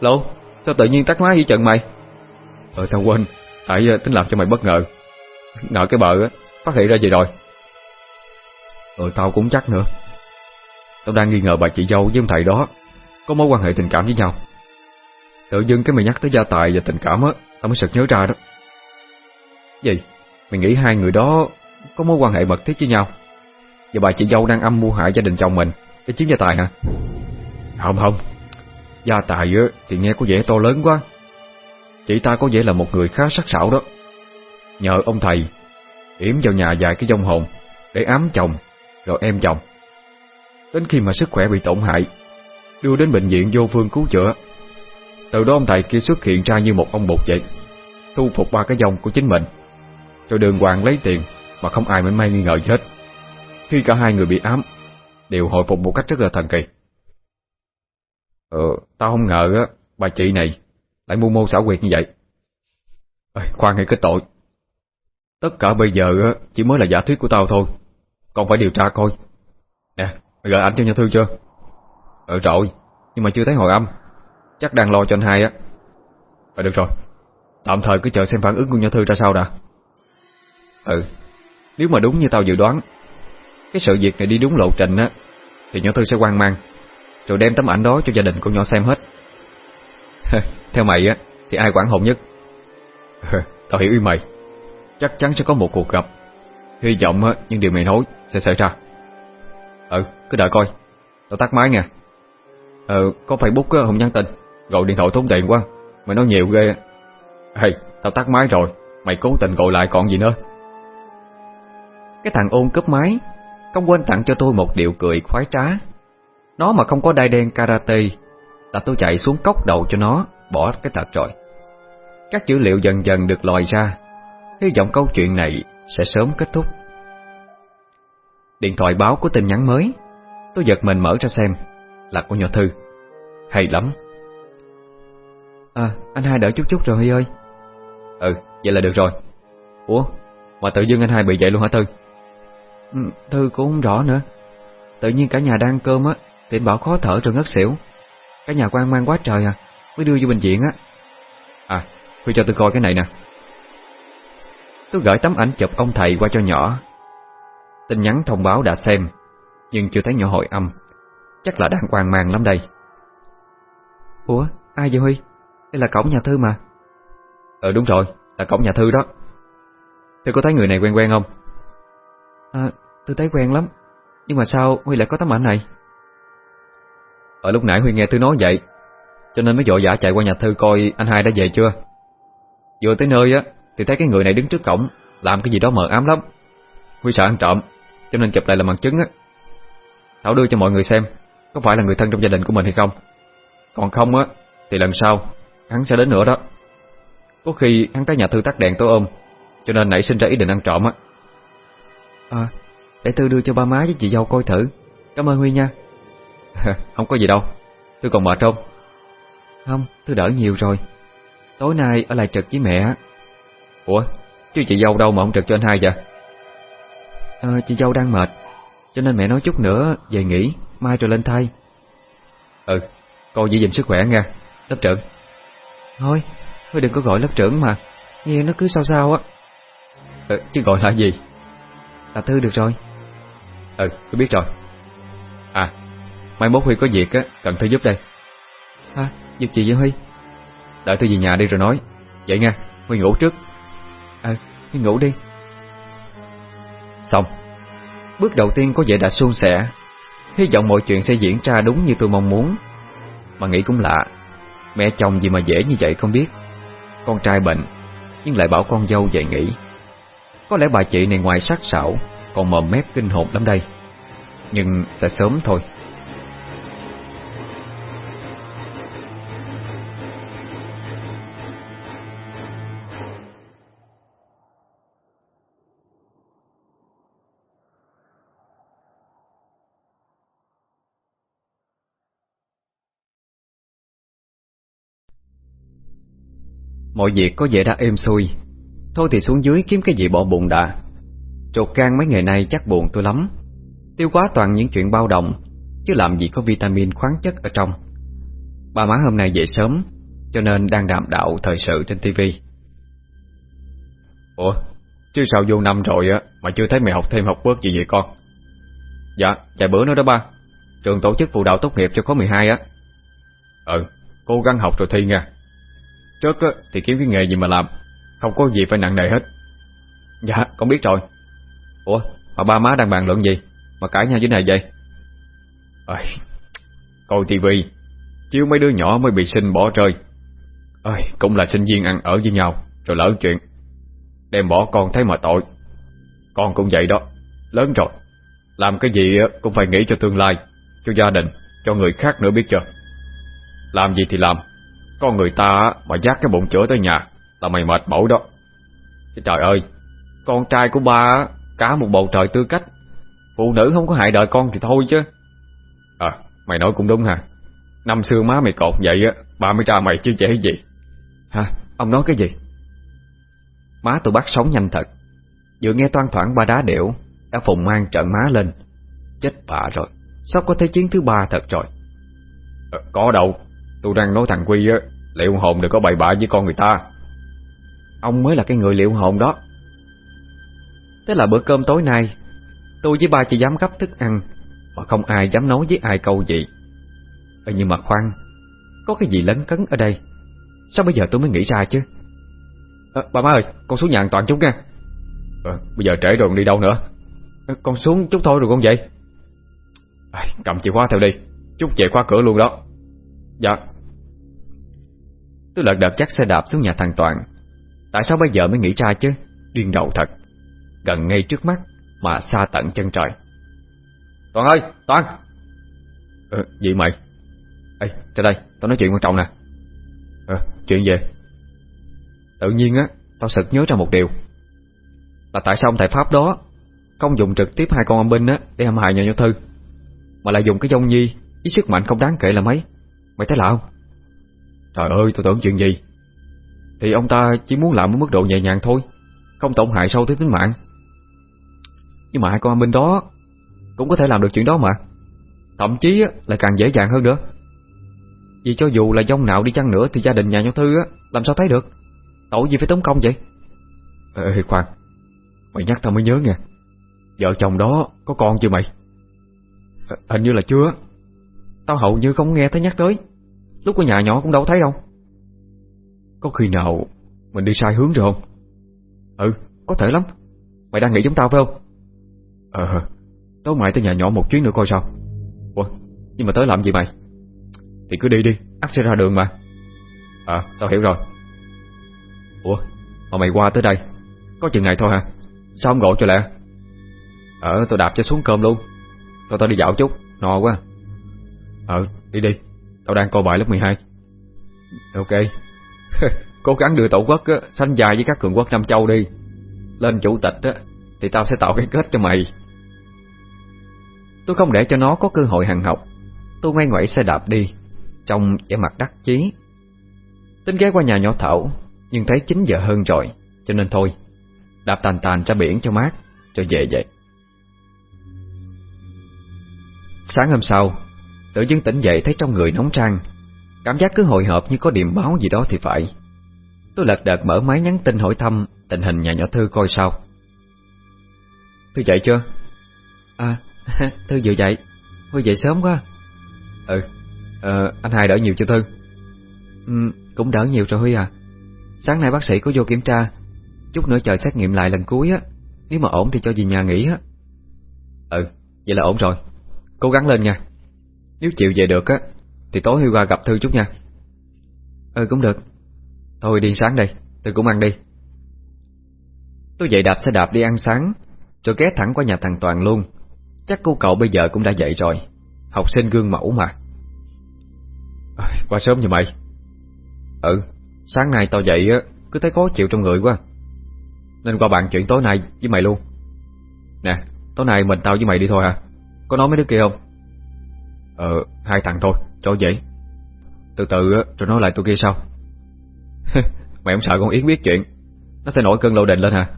Lô, Sao tự nhiên tắt máy với trận mày? Ờ tao quên. Tại ờ, tính làm cho mày bất ngờ. Ngờ cái bờ á, Phát hiện ra gì rồi? Ờ tao cũng chắc nữa. Tao đang nghi ngờ bà chị dâu với ông thầy đó Có mối quan hệ tình cảm với nhau. Tự dưng cái mày nhắc tới gia tài và tình cảm á Tao mới sực nhớ ra đó. Gì? Mày nghĩ hai người đó Có mối quan hệ mật thiết với nhau? Và bà chị dâu đang âm mưu hại gia đình chồng mình Để chiếm gia tài hả? Không không. Gia tài á, thì nghe có vẻ to lớn quá. Chị ta có vẻ là một người khá sắc sảo đó. Nhờ ông thầy Yểm vào nhà vài cái dông hồn Để ám chồng Rồi em chồng. Đến khi mà sức khỏe bị tổn hại Đưa đến bệnh viện vô phương cứu chữa từ đó ông thầy kia xuất hiện ra như một ông bột vậy Thu phục ba cái dòng của chính mình. Rồi đường hoàng lấy tiền Mà không ai mới may nghi ngờ gì hết. Khi cả hai người bị ám Đều hồi phục một cách rất là thần kỳ. Ờ, tao không ngờ á Bà chị này Lại mưu mô xảo quyệt như vậy. Ê, Khoan hãy kết tội. Tất cả bây giờ á chỉ mới là giả thuyết của tao thôi. Còn phải điều tra coi. Nè, gửi gọi ảnh cho nhà thư chưa? Ờ rồi, nhưng mà chưa thấy hồi âm. Chắc đang lo cho anh hai á. À, được rồi. Tạm thời cứ chờ xem phản ứng của nhỏ thư ra sao đã. Ừ Nếu mà đúng như tao dự đoán Cái sự việc này đi đúng lộ trình á Thì nhỏ thư sẽ quan mang Rồi đem tấm ảnh đó cho gia đình con nhỏ xem hết. Theo mày á Thì ai quản hồn nhất? Tao hiểu ý mày. Chắc chắn sẽ có một cuộc gặp. Hy vọng á, những điều mày nói sẽ xảy ra. Ừ, cứ đợi coi. Tao tắt máy nha. Ờ, có Facebook á, không nhắn tin. Gọi điện thoại tốn tiền quá. Mày nói nhiều ghê Hey, tao tắt máy rồi. Mày cố tình gọi lại còn gì nữa. Cái thằng ôn cướp máy Không quên tặng cho tôi một điệu cười khoái trá. Nó mà không có đai đen karate Là tôi chạy xuống cốc đầu cho nó Bỏ cái tật rồi. Các dữ liệu dần dần được lòi ra. Hy vọng câu chuyện này sẽ sớm kết thúc. Điện thoại báo có tin nhắn mới. Tôi giật mình mở ra xem Là của nhỏ Thư. Hay lắm. À anh hai đợi chút chút rồi Huy ơi. Ừ vậy là được rồi. Ủa mà tự dưng anh hai bị vậy luôn hả Thư ừ, Thư cũng không rõ nữa. Tự nhiên cả nhà đang cơm á Thì bảo khó thở rồi ngất xỉu. Cả nhà quan mang quá trời à Mới đưa vô bệnh viện á. À Huy cho tôi coi cái này nè. Tôi gửi tấm ảnh chụp ông thầy qua cho nhỏ. Tin nhắn thông báo đã xem Nhưng chưa thấy nhỏ hội âm. Chắc là đang quan mang lắm đây. Ủa ai vậy Huy Đây là cổng nhà Thư mà. Ờ đúng rồi là cổng nhà Thư đó. Thư có thấy người này quen quen không? À tôi thấy quen lắm. Nhưng mà sao Huy lại có tấm ảnh này? Ở lúc nãy Huy nghe Thư nói vậy Cho nên mới vội vã chạy qua nhà Thư coi anh hai đã về chưa. Vừa tới nơi á Thì thấy cái người này đứng trước cổng Làm cái gì đó mờ ám lắm. Huy sợ ăn trộm Cho nên chụp lại làm bằng chứng á. Thảo đưa cho mọi người xem Có phải là người thân trong gia đình của mình hay không. Còn không á Thì lần sau Hắn sẽ đến nữa đó. Có khi hắn tới nhà Thư tắt đèn tối ôm Cho nên nảy sinh ra ý định ăn trộm á. À Để Thư đưa cho ba má với chị dâu coi thử. Cảm ơn Huy nha. Không có gì đâu. Tôi còn mệt không? Không Thư đỡ nhiều rồi. Tối nay ở lại trực với mẹ Ủa Chứ chị dâu đâu mà không trực cho anh hai vậy? À, Chị dâu đang mệt Cho nên mẹ nói chút nữa về nghỉ Mai rồi lên thay. Ừ Con giữ gìn sức khỏe nha. Lớp trưởng Thôi Thôi đừng có gọi lớp trưởng mà. Nghe nó cứ sao sao á. Ừ, Chứ gọi là gì? Là Thư được rồi. Ừ tôi biết rồi. À Mai mốt Huy có việc á Cần Thư giúp đây. À việc gì vậy Huy? Đợi tôi về nhà đi rồi nói. Vậy nha Huy ngủ trước. À Huy ngủ đi. Xong. Bước đầu tiên có vẻ đã suôn sẻ. Hy vọng mọi chuyện sẽ diễn ra đúng như tôi mong muốn. Mà nghĩ cũng lạ Mẹ chồng gì mà dễ như vậy không biết. Con trai bệnh, Nhưng lại bảo con dâu về nghỉ. Có lẽ bà chị này ngoài sắc sảo, Còn mồm mép kinh hồn lắm đây. Nhưng sẽ sớm thôi. Mọi việc có vẻ đã êm xuôi. Thôi thì xuống dưới kiếm cái gì bỏ bụng đã. Trột gan mấy ngày nay chắc buồn tôi lắm. Tiêu quá toàn những chuyện bao động Chứ làm gì có vitamin khoáng chất ở trong. Bà má hôm nay dậy sớm Cho nên đang đàm đạo thời sự trên tivi Ủa Chứ sao vô năm rồi á Mà chưa thấy mày học thêm học bớt gì vậy con? Dạ vài bữa nữa đó ba. Trường tổ chức phụ đạo tốt nghiệp cho khối 12 á. Ừ Cố gắng học rồi thi nha Trước á, thì kiếm cái nghề gì mà làm? Không có gì phải nặng nề hết. Dạ. Con biết rồi. Ủa mà ba má đang bàn luận gì? Mà cãi nhau dưới này vậy? Ơi, Coi tivi Chiếu mấy đứa nhỏ mới bị sinh bỏ rơi. Ơi, Cũng là sinh viên ăn ở với nhau Rồi lỡ chuyện. Đem bỏ con thấy mà tội. Con cũng vậy đó. Lớn rồi. Làm cái gì cũng phải nghĩ cho tương lai Cho gia đình Cho người khác nữa biết chưa? Làm gì thì làm con người ta mà dắt cái bụng chữa tới nhà Là mày mệt bổ đó. Trời ơi Con trai của ba Cả một bầu trời tư cách. Phụ nữ không có hại đời con thì thôi chứ. À mày nói cũng đúng hả Năm xưa má mày cột vậy á Ba mới ra mày chứ dễ gì. Hả ông nói cái gì? Má tôi bắt sống nhanh thật. Vừa nghe toan thoảng ba đá điệu Đã phùng mang trận má lên. Chết bà rồi Sắp có thế chiến thứ ba thật rồi. À, Có đâu. Tôi đang nói thằng Quy á Liệu hồn đừng có bày bạ với con người ta. Ông mới là cái người liệu hồn đó. Thế là bữa cơm tối nay Tôi với ba chỉ dám gấp thức ăn Mà không ai dám nói với ai câu gì. Ừ, Nhưng mà khoan Có cái gì lấn cấn ở đây? Sao bây giờ tôi mới nghĩ ra chứ? À, Bà má ơi con xuống nhà an toàn chút nha. À, Bây giờ trễ rồi đi đâu nữa? À, Con xuống chút thôi rồi con vậy à, Cầm chìa khóa theo đi. Chút về khóa cửa luôn đó. Dạ Tôi lật đật chắc xe đạp xuống nhà thằng Toàn. Tại sao bây giờ mới nghĩ ra chứ? Điên đầu thật. Gần ngay trước mắt Mà xa tận chân trời. Toàn ơi, Toàn! Ờ gì mày? Ê, ra đây, Tao nói chuyện quan trọng nè. Ờ chuyện gì? Tự nhiên á, Tao sực nhớ ra một điều. Là tại sao ông thầy Pháp đó Không dùng trực tiếp hai con âm binh á Để hãm hại nhà nhau thư, Mà lại dùng cái dông nhi Với sức mạnh không đáng kể là mấy? Mày thấy lạ không? Trời ơi, tôi tưởng chuyện gì? Thì ông ta chỉ muốn làm ở mức độ nhẹ nhàng thôi, Không tổn hại sâu tới tính mạng. Nhưng mà hai con minh đó Cũng có thể làm được chuyện đó mà. Thậm chí là càng dễ dàng hơn nữa. Vì cho dù là dông nào đi chăng nữa Thì gia đình nhà nhau thư làm sao thấy được? Tội gì phải tốn công vậy? Ê khoan, Mày nhắc tao mới nhớ nha Vợ chồng đó có con chưa mày? Hình như là chưa Tao hầu như không nghe thấy nhắc tới. Lúc ở nhà nhỏ cũng đâu thấy đâu. Có khi nào Mình đi sai hướng rồi không? Ừ có thể lắm. Mày đang nghĩ chúng tao phải không? Ờ Tối mai tới nhà nhỏ một chuyến nữa coi sao. Ủa, nhưng mà tới làm gì mày? Thì cứ đi đi, ắt sẽ ra đường mà. À tao hiểu rồi. Ủa, mà mày qua tới đây, Có chừng này thôi hả? Sao không gọi cho lẹ? Ờ tôi đạp cho xuống cơm luôn. Thôi tao đi dạo chút, No quá. Ờ đi đi. Tao đang coi bài lớp 12 Ok. Cố gắng đưa tổ quốc á, sanh dài với các cường quốc Nam Châu đi. Lên chủ tịch á, Thì tao sẽ tạo cái kết cho mày. Tôi không để cho nó có cơ hội hàng học. Tôi ngoan ngoẩy xe đạp đi Trong vẻ mặt đắc chí. Tính ghé qua nhà nhỏ Thảo Nhưng thấy 9 giờ hơn rồi Cho nên thôi Đạp tàn tàn ra biển cho mát Cho về vậy. Sáng hôm sau Tự dưng tỉnh dậy thấy trong người nóng trang Cảm giác cứ hồi hộp như có điểm báo gì đó thì phải. Tôi lật đật mở máy nhắn tin hỏi thăm Tình hình nhà nhỏ Thư coi sao. Thư dậy chưa? À, Thư vừa dậy. Thư dậy sớm quá. Ừ, ờ, anh hai đỡ nhiều chưa Thư? Ừ, cũng đỡ nhiều rồi Huy à. Sáng nay bác sĩ có vô kiểm tra. Chút nữa chờ xét nghiệm lại lần cuối á. Nếu mà ổn thì cho về nhà nghỉ á. Ừ, vậy là ổn rồi. Cố gắng lên nha. Nếu chịu về được á Thì tối Huy qua gặp Thư chút nha. Ừ cũng được. Thôi đi sáng đây, tôi cũng ăn đi. Tôi dậy đạp xe đạp đi ăn sáng Rồi ghé thẳng qua nhà thằng Toàn luôn. Chắc cô cậu bây giờ cũng đã dậy rồi. Học sinh gương mẫu mà. À, Qua sớm như mày. Ừ, sáng nay tao dậy á Cứ thấy khó chịu trong người quá. Nên qua bạn chuyện tối nay với mày luôn. Nè, tối nay mình tao với mày đi thôi à Có nói mấy đứa kia không? Ờ, hai thằng thôi, cho dễ. Từ từ á, rồi nói lại tụi kia sau. Mày không sợ con Yến biết chuyện Nó sẽ nổi cơn lộ đình lên hả?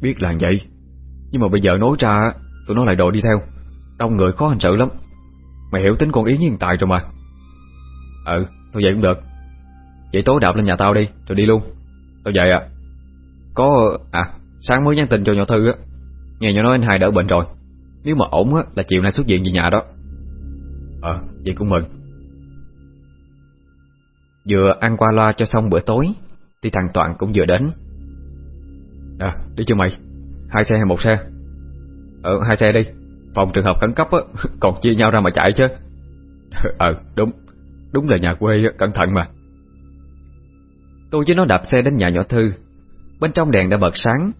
Biết là vậy Nhưng mà bây giờ nói ra Tụi nó lại đội đi theo. Đông người khó hành sự lắm. Mày hiểu tính con Yến hiện tại rồi mà. Ừ thôi vậy cũng được. Vậy tối đạp lên nhà tao đi Rồi đi luôn. Tao vậy à Có À sáng mới nhắn tin cho nhỏ Thư á. Nghe nhỏ nói anh hai đỡ bệnh rồi. Nếu mà ổn á là chiều nay xuất viện về nhà đó. Ờ vậy cũng mừng. Vừa ăn qua loa cho xong bữa tối, Thì thằng Toàn cũng vừa đến. À đi chưa mày? Hai xe hay một xe? Ờ hai xe đi. Phòng trường hợp khẩn cấp á, Còn chia nhau ra mà chạy chứ. Ờ đúng. Đúng là nhà quê cẩn thận mà. Tôi với nó đạp xe đến nhà nhỏ Thư. Bên trong đèn đã bật sáng.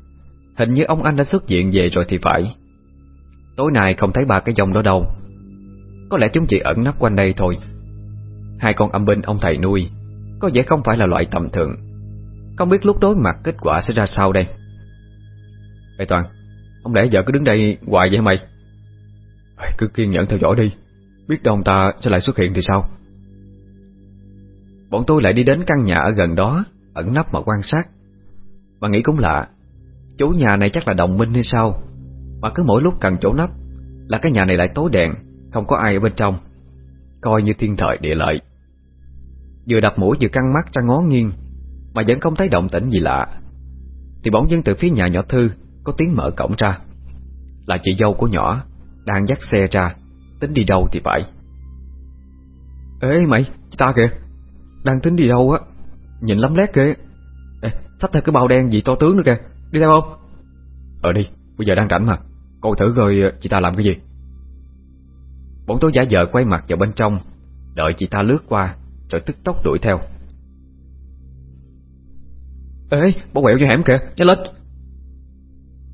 Hình như ông anh đã xuất hiện về rồi thì phải. Tối nay không thấy ba cái dòng đó đâu. Có lẽ chúng chỉ ẩn nấp quanh đây thôi. Hai con âm binh ông thầy nuôi, Có vẻ không phải là loại tầm thường. Không biết lúc đối mặt kết quả sẽ ra sao đây? Ê Toàn Không lẽ vợ cứ đứng đây hoài vậy mày? Cứ kiên nhẫn theo dõi đi, Biết đâu ông ta sẽ lại xuất hiện thì sao? Bọn tôi lại đi đến căn nhà ở gần đó, Ẩn nấp mà quan sát. Mà nghĩ cũng lạ, Chủ nhà này chắc là đồng minh hay sao? Mà cứ mỗi lúc cần chỗ nấp, Là cái nhà này lại tối đèn. Không có ai ở bên trong. Coi như thiên thời địa lợi. Vừa đập mũi vừa căng mắt ra ngó nghiêng Mà vẫn không thấy động tĩnh gì lạ. Thì bỗng dưng từ phía nhà nhỏ Thư Có tiếng mở cổng ra. Là chị dâu của nhỏ Đang dắt xe ra Tính đi đâu thì phải. Ê mày, chị ta kìa Đang tính đi đâu á? Nhìn lắm lét kìa. Ê, Xách theo cái bao đen gì to tướng nữa kìa Đi theo không? Ờ đi, bây giờ đang rảnh mà. Coi thử rồi ờ, chị ta làm cái gì. Bọn tôi giả vờ quay mặt vào bên trong. Đợi chị ta lướt qua Rồi tức tốc đuổi theo. Ê, bỏ quẹo vô hẻm kìa, nhanh lên.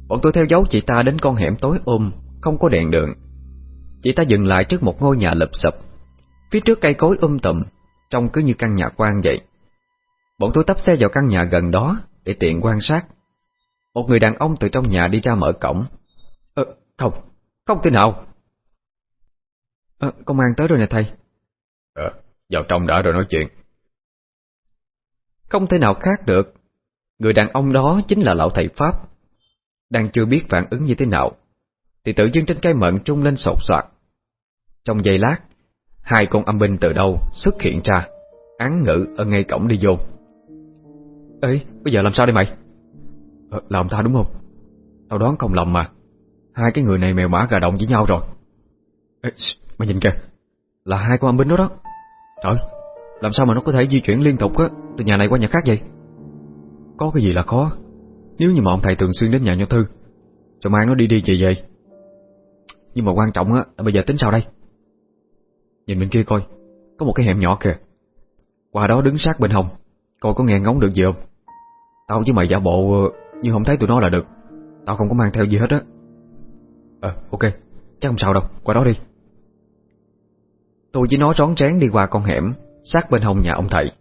Bọn tôi theo dấu chị ta đến con hẻm tối ôm Không có đèn đường. Chị ta dừng lại trước một ngôi nhà lụp sập Phía trước cây cối um tùm Trông cứ như căn nhà quan vậy. Bọn tôi tấp xe vào căn nhà gần đó Để tiện quan sát. Một người đàn ông từ trong nhà đi ra mở cổng. Ờ, không, không thể nào à, Công an tới rồi nè thầy. Ờ, vào trong đã rồi nói chuyện. Không thể nào khác được. Người đàn ông đó chính là lão thầy Pháp. Đang chưa biết phản ứng như thế nào Thì tự dưng trên cây mận trung lên sột soạt. Trong giây lát Hai con âm binh từ đâu xuất hiện ra Án ngữ ở ngay cổng đi vô. Ê, bây giờ làm sao đây mày? Ờ, là ông ta đúng không? Tao đoán không lầm mà. Hai cái người này mèo mã gà động với nhau rồi. Ê, Mày nhìn kìa Là hai con âm binh đó đó. Trời, làm sao mà nó có thể di chuyển liên tục á từ nhà này qua nhà khác vậy? Có cái gì là khó? Nếu như mà ông thầy thường xuyên đến nhà nho thư Rồi mang nó đi đi về về. Nhưng mà quan trọng á là bây giờ tính sao đây? Nhìn bên kia coi Có một cái hẻm nhỏ kìa. Qua đó đứng sát bên hồng Coi có nghe ngóng được gì không? Tao với mày giả bộ nhưng như không thấy tụi nó là được. Tao không có mang theo gì hết á. Ờ ok Chắc không sao đâu Qua đó đi. Tôi với nó rón rén đi qua con hẻm Sát bên hông nhà ông thầy.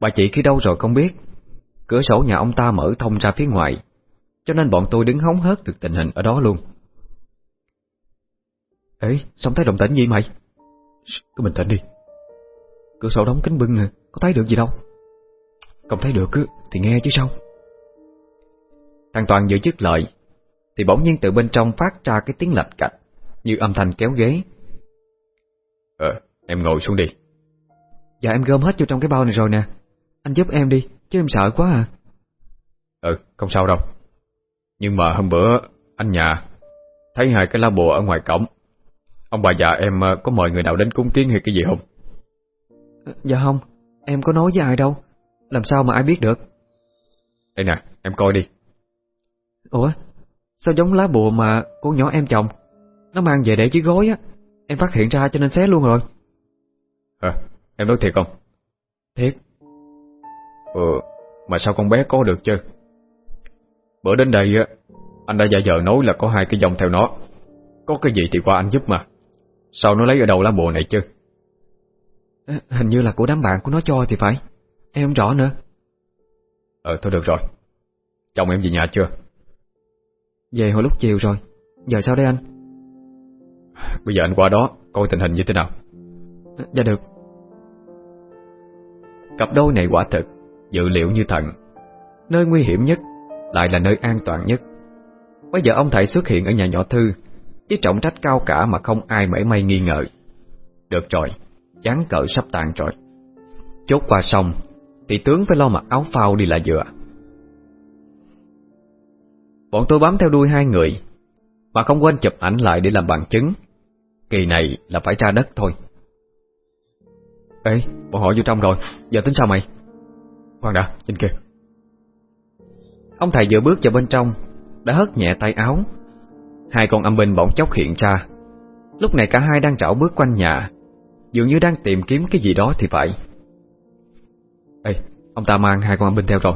Bà chị khi đâu rồi không biết. Cửa sổ nhà ông ta mở thông ra phía ngoài Cho nên bọn tôi đứng hóng hớt được tình hình ở đó luôn. Ê, sao thấy động tĩnh gì mày? Cứ bình tĩnh đi. Cửa sổ đóng kính bưng nè, có thấy được gì đâu. Không thấy được thì nghe chứ sao? Thằng Toàn giữ chức lợi Thì bỗng nhiên từ bên trong phát ra cái tiếng lạch cạch Như âm thanh kéo ghế. Ờ, em ngồi xuống đi. Dạ em gom hết vô trong cái bao này rồi nè. Anh giúp em đi, chứ em sợ quá à. Ừ, không sao đâu. Nhưng mà hôm bữa anh nhà Thấy hai cái lá bùa ở ngoài cổng. Ông bà già em ờ, có mời người nào đến cúng kiến hay cái gì không? Dạ không, em có nói với ai đâu. Làm sao mà ai biết được? Đây nè, em coi đi. Ủa, sao giống lá bùa mà cô nhỏ em chồng Nó mang về để dưới gối á Em phát hiện ra cho nên xé luôn rồi À, em nói thiệt không? Thiệt Ừ, mà sao con bé có được chứ? Bữa đến đây á Anh đã giả vờ nói là có hai cái dòng theo nó Có cái gì thì qua anh giúp mà Sao nó lấy ở đâu lá bùa này chứ? Hình như là của đám bạn của nó cho thì phải Em không rõ nữa Ờ thôi được rồi Chồng em về nhà chưa? Về hồi lúc chiều rồi Giờ sao đây anh? Bây giờ anh qua đó Coi tình hình như thế nào. Dạ được. Cặp đôi này quả thực Dự liệu như thần. Nơi nguy hiểm nhất Lại là nơi an toàn nhất. Bây giờ ông thầy xuất hiện ở nhà nhỏ thư Với trọng trách cao cả mà không ai mảy may nghi ngờ. Được rồi Chán cỡ sắp tàn rồi. Chốt qua xong Thì tướng phải lo mặc áo phao đi là dựa Bọn tôi bám theo đuôi hai người Mà không quên chụp ảnh lại để làm bằng chứng Kỳ này là phải ra đất thôi. Ê, bọn họ vô trong rồi. Giờ tính sao mày? Khoan đã, trên kia. Ông thầy vừa bước vào bên trong Đã hất nhẹ tay áo. Hai con âm binh bỗng chốc hiện ra. Lúc này cả hai đang trảo bước quanh nhà. Dường như đang tìm kiếm cái gì đó thì phải. Ê, ông ta mang hai con âm binh theo rồi.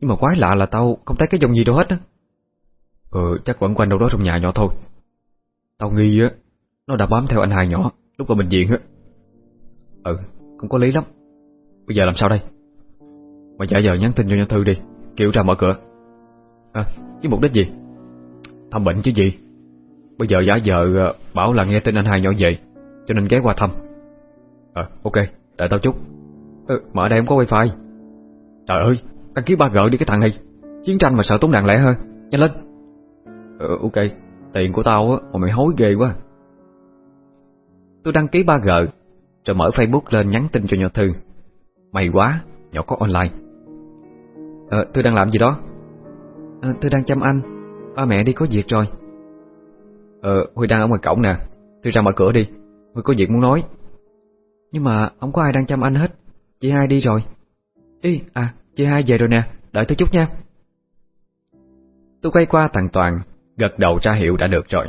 Nhưng mà quái lạ là tao không thấy cái dòng gì đâu hết á. Ừ, chắc vẫn quanh đâu đó trong nhà nhỏ thôi. Tao nghi á nó đã bám theo anh hai nhỏ Lúc ở bệnh viện á. Ừ, cũng có lý lắm. Bây giờ làm sao đây? Mà giả giờ nhắn tin cho Nhân Thư đi Kêu ra mở cửa. À, với mục đích gì? Thăm bệnh chứ gì? Bây giờ giả giờ ờ, bảo là nghe tin anh hai nhỏ về Cho nên ghé qua thăm. Ờ, ok, đợi tao chút. Ừ, Mà ở đây không có wifi. Trời ơi, đăng ký ba g đi cái thằng này. Chiến tranh mà sợ tốn đạn lẻ hơn. Nhanh lên. Ừ, ok, tiền của tao á mà mày hối ghê quá. Tôi đăng ký 3G Rồi mở Facebook lên nhắn tin cho nhỏ Thư. May quá, nhỏ có online. Ờ, tôi đang làm gì đó? Ờ, à, Tôi đang chăm anh. Ba mẹ đi có việc rồi. Ờ, Huy đang ở ngoài cổng nè. Tôi ra mở cửa đi. Huy có việc muốn nói. Nhưng mà không có ai đang chăm anh hết. Chị hai đi rồi. Ý, à, chị hai về rồi nè. Đợi tôi chút nha. Tôi quay qua thằng Toàn Gật đầu ra hiệu đã được rồi.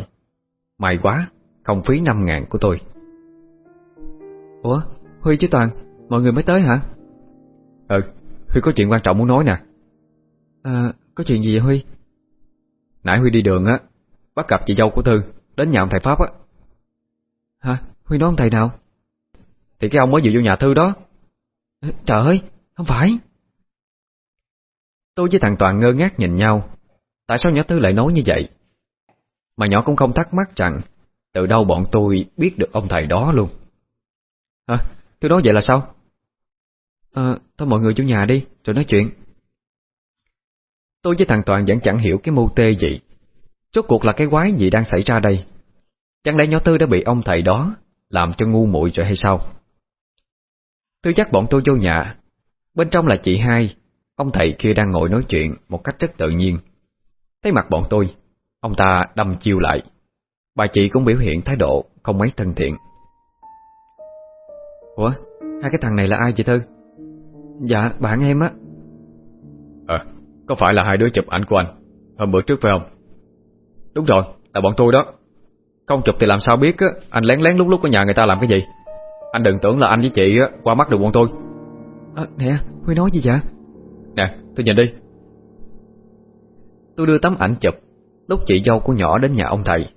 May quá, không phí 5 ngàn của tôi. Ủa, Huy chứ Toàn Mọi người mới tới hả? Ừ, Huy có chuyện quan trọng muốn nói nè À, có chuyện gì vậy Huy? Nãy Huy đi đường á Bắt gặp chị dâu của Thư Đến nhà ông thầy Pháp á Hả? Huy nói ông thầy nào? Thì cái ông mới vừa vô nhà Thư đó Trời ơi, không phải Tôi với thằng Toàn ngơ ngác nhìn nhau Tại sao nhỏ Thư lại nói như vậy? Mà nhỏ cũng không thắc mắc rằng Từ đâu bọn tôi biết được ông thầy đó luôn Hả? Tôi nói vậy là sao? À, thôi mọi người vô nhà đi Rồi nói chuyện. Tôi với thằng Toàn vẫn chẳng hiểu cái mưu tê gì. Rốt cuộc là cái quái gì đang xảy ra đây? Chẳng lẽ nhỏ Tư đã bị ông thầy đó Làm cho ngu muội rồi hay sao? Tư dắt bọn tôi vô nhà. Bên trong là chị hai Ông thầy kia đang ngồi nói chuyện Một cách rất tự nhiên. Thấy mặt bọn tôi Ông ta đâm chiêu lại. Bà chị cũng biểu hiện thái độ Không mấy thân thiện. Ủa Hai cái thằng này là ai chị Thư? Dạ bạn em á. Ờ Có phải là hai đứa chụp ảnh của anh Hôm bữa trước phải không? Đúng rồi là bọn tôi đó. Không chụp thì làm sao biết á Anh lén lén lúc lúc ở nhà người ta làm cái gì? Anh đừng tưởng là anh với chị á qua mắt được bọn tôi. À, Nè Huy nói gì vậy? Nè tôi nhìn đi. Tôi đưa tấm ảnh chụp Lúc chị dâu của nhỏ đến nhà ông thầy.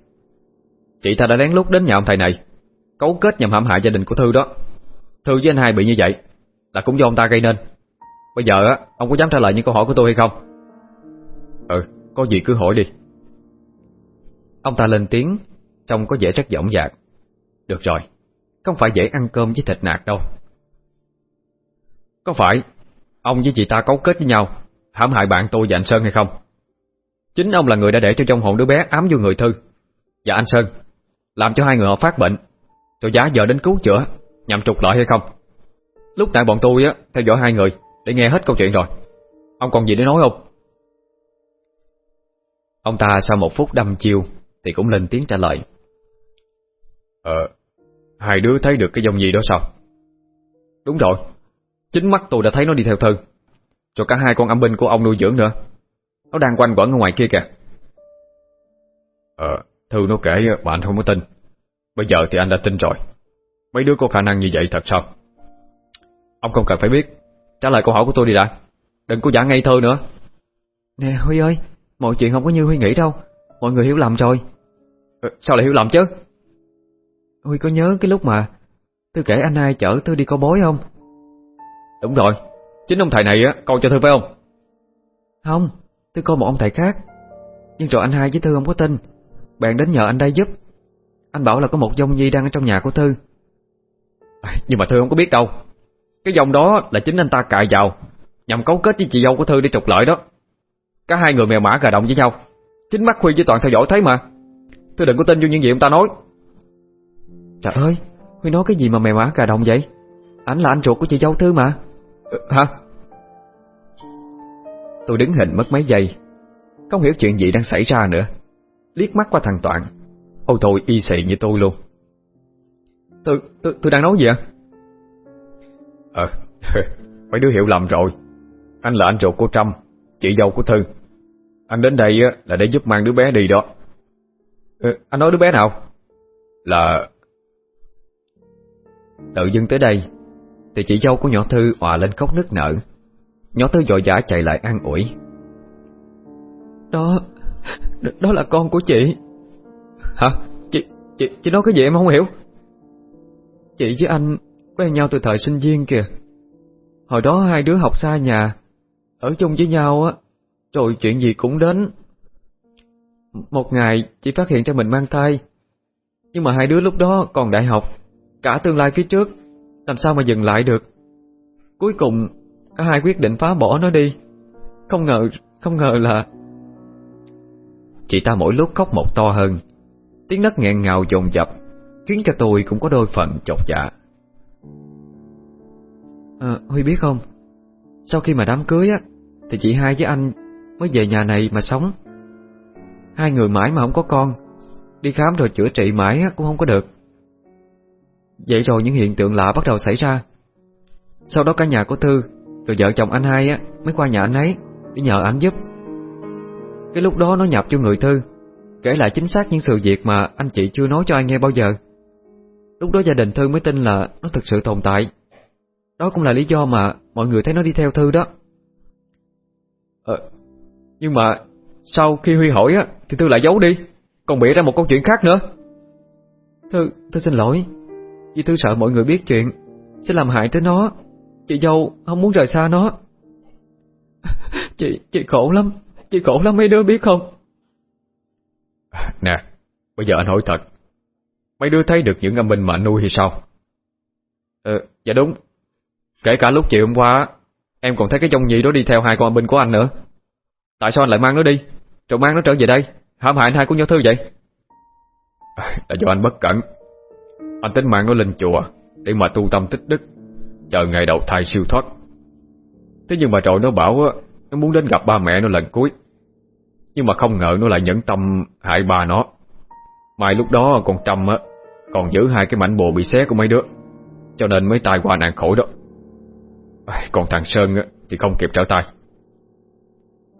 Chị ta đã lén lút đến nhà ông thầy này Cấu kết nhằm hãm hại gia đình của Thư đó Thư với anh hai bị như vậy Là cũng do ông ta gây nên. Bây giờ á, ông có dám trả lời những câu hỏi của tôi hay không? Ừ có gì cứ hỏi đi. Ông ta lên tiếng, Trông có vẻ rất dõng dạc. Được rồi, Không phải dễ ăn cơm với thịt nạc đâu. Có phải Ông với chị ta cấu kết với nhau, hãm hại bạn tôi và anh Sơn hay không? Chính ông là người đã để cho trong hồn đứa bé ám vô người Thư. Và anh Sơn Làm cho hai người họ phát bệnh, Rồi giá giờ đến cứu chữa. Nhằm trục lợi hay không? Lúc nãy bọn tôi á, theo dõi hai người Để nghe hết câu chuyện rồi. Ông còn gì để nói không? Ông ta sau một phút đâm chiêu Thì cũng lên tiếng trả lời. Ờ Hai đứa thấy được cái dòng gì đó sao? Đúng rồi, Chính mắt tôi đã thấy nó đi theo Thư. Cho cả hai con âm binh của ông nuôi dưỡng nữa. Nó đang quanh quẩn ở ngoài kia kìa. Ờ Thư nó kể mà anh không có tin. Bây giờ thì anh đã tin rồi. Mấy đứa có khả năng như vậy thật sao? Ông không cần phải biết. Trả lời câu hỏi của tôi đi đã. Đừng có giả ngây thơ nữa. Nè Huy ơi Mọi chuyện không có như Huy nghĩ đâu. Mọi người hiểu lầm rồi. Ờ, Sao lại hiểu lầm chứ? Huy có nhớ cái lúc mà Tôi kể anh hai chở tôi đi coi bói không? Đúng rồi. Chính ông thầy này á coi cho Thư phải không? Không Tôi coi một ông thầy khác. Nhưng rồi anh hai với Thư không có tin. Bạn đến nhờ anh đây giúp. Anh bảo là có một dông nhi đang ở trong nhà của Thư nhưng mà Thư không có biết đâu. Cái dòng đó là chính anh ta cài vào Nhằm cấu kết với chị dâu của Thư để trục lợi đó. Cả hai người mèo mã gà động với nhau. Chính mắt Huy với Toàn theo dõi thấy mà. Thư đừng có tin vô những gì ông ta nói. Trời ơi Huy nói cái gì mà mèo mã gà động vậy? Anh là anh ruột của chị dâu Thư mà. Ừ, Hả? Tôi đứng hình mất mấy giây. Không hiểu chuyện gì đang xảy ra nữa. Liếc mắt qua thằng Toàn. Ôi thôi y xị như tôi luôn. Tôi, tôi, tôi đang nói gì ạ? Ờ, mấy đứa hiểu lầm rồi. Anh là anh ruột của Trâm Chị dâu của Thư. Anh đến đây là để giúp mang đứa bé đi đó. Ừ, Anh nói đứa bé nào? Là... Tự dưng tới đây Thì chị dâu của nhỏ Thư òa lên khóc nức nở. Nhỏ Thư dội dã chạy lại an ủi. Đó Đó là con của chị. Hả? Chị, chị, chị nói cái gì em không hiểu Chị với anh, quen nhau từ thời sinh viên kìa. Hồi đó hai đứa học xa nhà, Ở chung với nhau á, Rồi chuyện gì cũng đến. Một ngày chị phát hiện ra mình mang thai, Nhưng mà hai đứa lúc đó còn đại học, Cả tương lai phía trước, Làm sao mà dừng lại được? Cuối cùng, Cả hai quyết định phá bỏ nó đi. Không ngờ Không ngờ là Chị ta mỗi lúc khóc một to hơn, Tiếng nấc nghẹn ngào dồn dập. Khiến cho tôi cũng có đôi phần chột dạ. À, Huy biết không? Sau khi mà đám cưới á Thì chị hai với anh mới về nhà này mà sống. Hai người mãi mà không có con Đi khám rồi chữa trị mãi cũng không có được. Vậy rồi những hiện tượng lạ bắt đầu xảy ra. Sau đó cả nhà của Thư Rồi vợ chồng anh hai á mới qua nhà anh ấy Để nhờ anh giúp. Cái lúc đó nó nhập cho người Thư Kể lại chính xác những sự việc mà anh chị chưa nói cho ai nghe bao giờ. Lúc đó gia đình Thư mới tin là nó thực sự tồn tại. Đó cũng là lý do mà mọi người thấy nó đi theo Thư đó. Ờ, Nhưng mà sau khi Huy hỏi á Thì Thư lại giấu đi Còn bịa ra một câu chuyện khác nữa. Thư, Thư xin lỗi Vì Thư sợ mọi người biết chuyện Sẽ làm hại tới nó. Chị dâu không muốn rời xa nó. Chị, chị khổ lắm Chị khổ lắm mấy đứa biết không? Nè, bây giờ anh hỏi thật Mấy đứa thấy được những âm binh mà anh nuôi hay sao? Ờ, dạ đúng. Kể cả lúc chiều hôm qua Em còn thấy cái dông nhị đó đi theo hai con âm binh của anh nữa. Tại sao anh lại mang nó đi? Rồi mang nó trở về đây. Hãm hại anh hai của nhau thư vậy? Là do anh bất cẩn. Anh tính mang nó lên chùa Để mà tu tâm tích đức Chờ ngày đầu thai siêu thoát. Thế nhưng mà rồi nó bảo Nó muốn đến gặp ba mẹ nó lần cuối. Nhưng mà không ngờ nó lại nhẫn tâm hại ba nó Mai lúc đó con Trâm á Còn giữ hai cái mảnh bồ bị xé của mấy đứa Cho nên mới tai qua nạn khổ đó. Còn thằng Sơn thì không kịp trở tay.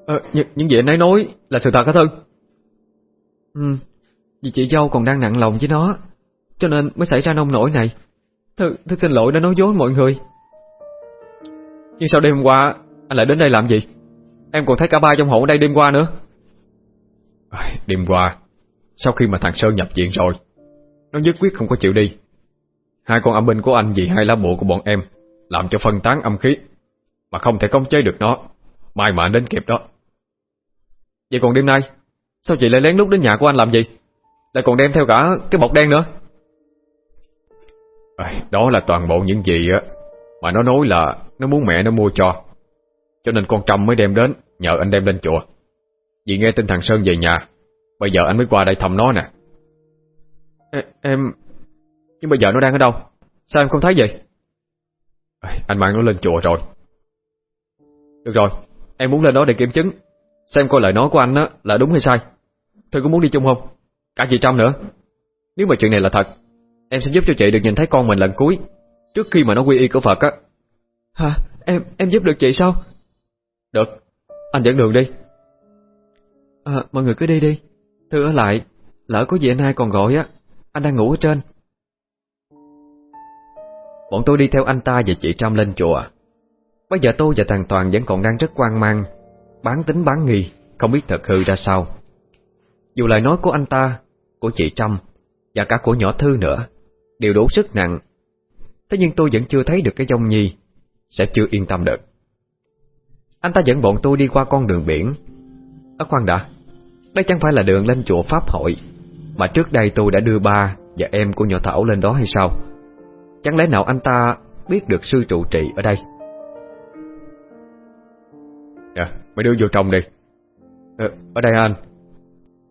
Ờ, nhưng, nhưng gì anh ấy nói là sự thật hả Thư? Ừ Vì chị dâu còn đang nặng lòng với nó Cho nên mới xảy ra nông nổi này. Thư, thư xin lỗi đã nói dối mọi người. Nhưng sao đêm qua Anh lại đến đây làm gì? Em còn thấy cả ba trong hộ ở đây đêm qua nữa. Đêm qua sau khi mà thằng Sơn nhập viện rồi, Nó nhất quyết không có chịu đi. Hai con âm binh của anh vì hai lá bộ của bọn em Làm cho phân tán âm khí Mà không thể khống chế được nó. Mai mà anh đến kịp đó. Vậy còn đêm nay, Sao chị lại lén lút đến nhà của anh làm gì? Lại còn đem theo cả cái bọc đen nữa. Đó là toàn bộ những gì á Mà nó nói là Nó muốn mẹ nó mua cho. Cho nên con Trâm mới đem đến, Nhờ anh đem lên chùa. Vì nghe tin thằng Sơn về nhà Bây giờ anh mới qua đây thăm nó nè. Em Nhưng bây giờ nó đang ở đâu? Sao em không thấy vậy? Anh mang nó lên chùa rồi. Được rồi Em muốn lên đó để kiểm chứng. Xem coi lời nói của anh á là đúng hay sai. Thư có muốn đi chung không? Cả chị Trâm nữa. Nếu mà chuyện này là thật Em sẽ giúp cho chị được nhìn thấy con mình lần cuối Trước khi mà nó quy y của Phật á. Hả em em giúp được chị sao? Được Anh dẫn đường đi. À, Mọi người cứ đi đi Thư ở lại, Lỡ có gì anh hai còn gọi á, Anh đang ngủ ở trên. Bọn tôi đi theo anh ta và chị Trâm lên chùa. Bây giờ tôi và thằng Toàn vẫn còn đang rất quan mang, Bán tính bán nghi, Không biết thật hư ra sao. Dù lời nói của anh ta, Của chị Trâm Và cả của nhỏ Thư nữa, Đều đủ sức nặng. Thế nhưng tôi vẫn chưa thấy được cái dông nhi, Sẽ chưa yên tâm được. Anh ta dẫn bọn tôi đi qua con đường biển. Ở khoan đã. Đây chẳng phải là đường lên chùa Pháp hội Mà trước đây tôi đã đưa ba Và em của nhỏ Thảo lên đó hay sao? Chẳng lẽ nào anh ta biết được sư trụ trì ở đây? Dạ, mấy đứa vô trong đi. Ờ, Ở đây anh.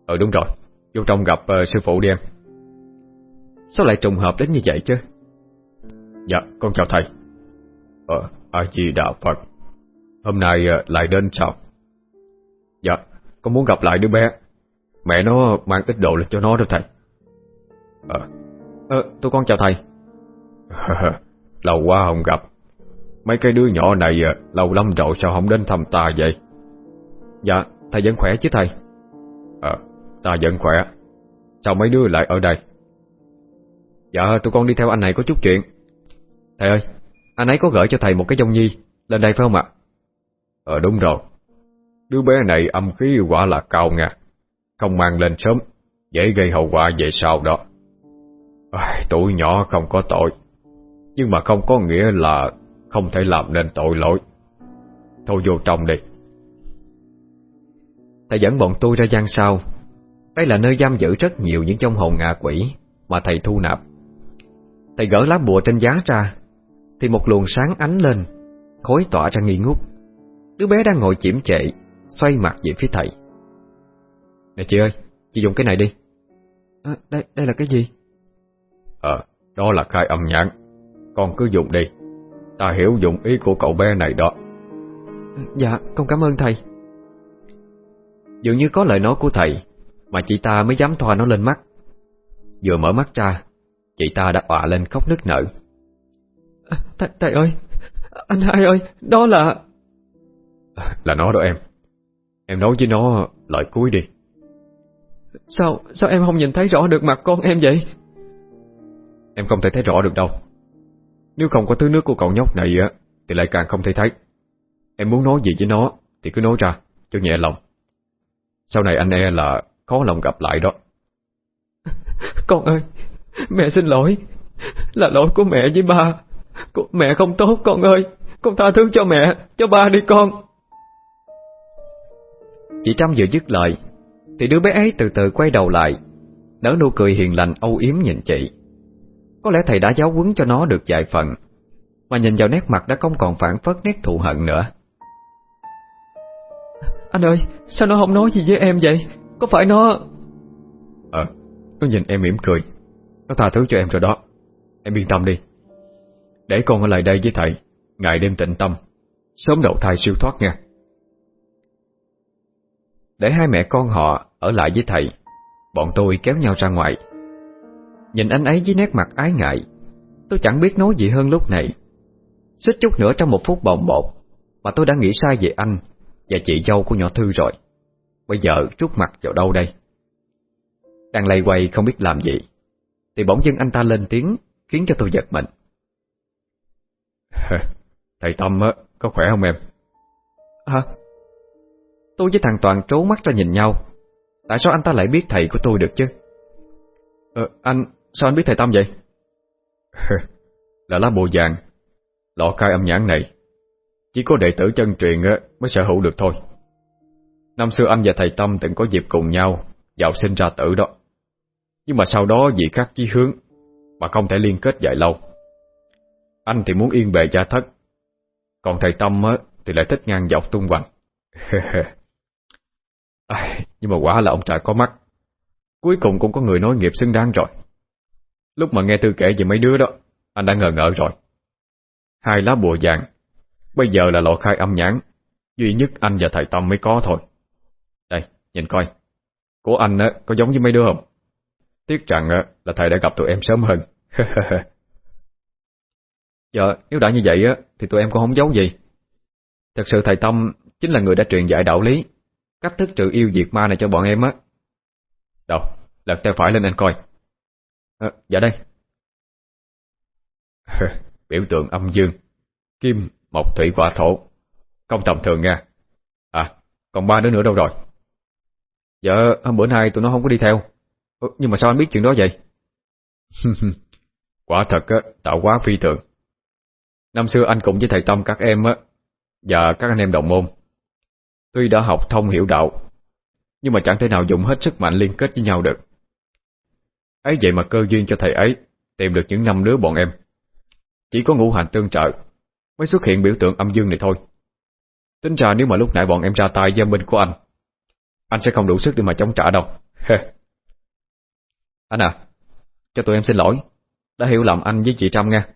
Ừ đúng rồi, vô trong gặp uh, sư phụ đi em. Sao lại trùng hợp đến như vậy chứ? Dạ, con chào thầy. Ờ, A-di-đà Phật. Hôm nay uh, lại đến sao? Dạ, con muốn gặp lại đứa bé Mẹ nó mang ít đồ lên cho nó đó thầy. Ờ, ờ tôi con chào thầy. Lâu quá không gặp. Mấy cái đứa nhỏ này ờ, lâu lắm rồi sao không đến thăm ta vậy? Dạ, thầy vẫn khỏe chứ thầy? Ờ, ta vẫn khỏe. Sao mấy đứa lại ở đây? Dạ, tụi con đi theo anh này có chút chuyện. Thầy ơi, anh ấy có gửi cho thầy một cái dông nhi Lên đây phải không ạ? Ờ đúng rồi. Đứa bé này âm khí quả là cao nha. Không mang lên sớm Dễ gây hậu quả về sau đó. À, Tuổi nhỏ không có tội Nhưng mà không có nghĩa là không thể làm nên tội lỗi. Thôi vô trong đi. Thầy dẫn bọn tôi ra gian sau Đây là nơi giam giữ rất nhiều những trong hồn ngạ quỷ Mà thầy thu nạp. Thầy gỡ lá bùa trên giá ra Thì một luồng sáng ánh lên Khối tỏa ra nghi ngút. Đứa bé đang ngồi chiếm chệ Xoay mặt về phía thầy. Nè chị ơi, chị dùng cái này đi. À, Đây đây là cái gì? Ờ, đó là khai âm nhãn. Con cứ dùng đi. Ta hiểu dụng ý của cậu bé này đó. Dạ con cảm ơn thầy. Dường như có lời nói của thầy Mà chị ta mới dám thoa nó lên mắt. Vừa mở mắt ra Chị ta đã ọa lên khóc nức nở. À, Thầy, thầy ơi Anh hai ơi Đó là Là nó đó em. Em nói với nó lời cuối đi Sao Sao em không nhìn thấy rõ được mặt con em vậy? Em không thể thấy rõ được đâu. Nếu không có thứ nước của cậu nhóc này á Thì lại càng không thể thấy. Em muốn nói gì với nó Thì cứ nói ra cho nhẹ lòng. Sau này anh e là khó lòng gặp lại đó. Con ơi Mẹ xin lỗi. Là lỗi của mẹ với ba. Mẹ không tốt con ơi. Con tha thứ cho mẹ Cho ba đi con. Chị Trâm vừa dứt lời Thì đứa bé ấy từ từ quay đầu lại. Nở nụ cười hiền lành âu yếm nhìn chị. Có lẽ thầy đã giáo huấn cho nó được vài phần Mà nhìn vào nét mặt đã không còn phản phất nét thù hận nữa. Anh ơi Sao nó không nói gì với em vậy? Có phải nó Ờ Nó nhìn em mỉm cười. Nó tha thứ cho em rồi đó. Em yên tâm đi. Để con ở lại đây với thầy Ngày đêm tịnh tâm. Sớm đậu thai siêu thoát nha. Để hai mẹ con họ ở lại với thầy. Bọn tôi kéo nhau ra ngoài. Nhìn anh ấy với nét mặt ái ngại Tôi chẳng biết nói gì hơn lúc này. Xích chút nữa trong một phút bồng bột Mà tôi đã nghĩ sai về anh Và chị dâu của nhỏ Thư rồi. Bây giờ rút mặt vào đâu đây? Đang lay quay không biết làm gì Thì bỗng dưng anh ta lên tiếng Khiến cho tôi giật mình. Thầy Tâm á, có khỏe không em? Hả? Tôi với thằng Toàn trố mắt ra nhìn nhau Tại sao anh ta lại biết thầy của tôi được chứ? Ờ, anh, sao anh biết thầy Tâm vậy? là lá bùa vàng. Lọ khai âm nhãn này Chỉ có đệ tử chân truyền mới sở hữu được thôi. Năm xưa anh và thầy Tâm từng có dịp cùng nhau Dạo sinh ra tử đó. Nhưng mà sau đó vì khác chí hướng Mà không thể liên kết dài lâu. Anh thì muốn yên bề gia thất Còn thầy Tâm thì lại thích ngang dọc tung hoành Nhưng mà quả là ông trời có mắt. Cuối cùng cũng có người nói nghiệp xứng đáng rồi. Lúc mà nghe Tư kể về mấy đứa đó Anh đã ngờ ngỡ rồi. Hai lá bùa vàng Bây giờ là lọ khai âm nhãn Duy nhất anh và thầy Tâm mới có thôi. Đây, nhìn coi. Của anh á, có giống với mấy đứa không? Tiếc rằng á, là thầy đã gặp tụi em sớm hơn. Dạ, nếu đã như vậy á Thì tụi em cũng không giấu gì. Thật sự thầy Tâm chính là người đã truyền dạy đạo lý. Cách thức trừ yêu diệt ma này cho bọn em á. Đâu, lật tay phải lên anh coi. À, Dạ đây. Biểu tượng âm dương. Kim, mộc, thủy, hỏa, thổ. Không tầm thường nha. À, còn ba đứa nữa đâu rồi? Dạ, hôm bữa nay tụi nó không có đi theo. Nhưng mà sao anh biết chuyện đó vậy? Quả thật á, tạo quá phi thường. Năm xưa anh cùng với thầy Tâm các em á Và các anh em đồng môn Tuy đã học thông hiểu đạo, Nhưng mà chẳng thể nào dùng hết sức mạnh liên kết với nhau được. Ấy vậy mà cơ duyên cho thầy ấy Tìm được những năm đứa bọn em. Chỉ có ngũ hành tương trợ Mới xuất hiện biểu tượng âm dương này thôi. Tính ra nếu mà lúc nãy bọn em ra tay giam binh của anh Anh sẽ không đủ sức để mà chống trả đâu. Anh à Cho tụi em xin lỗi. Đã hiểu lầm anh với chị Trâm nha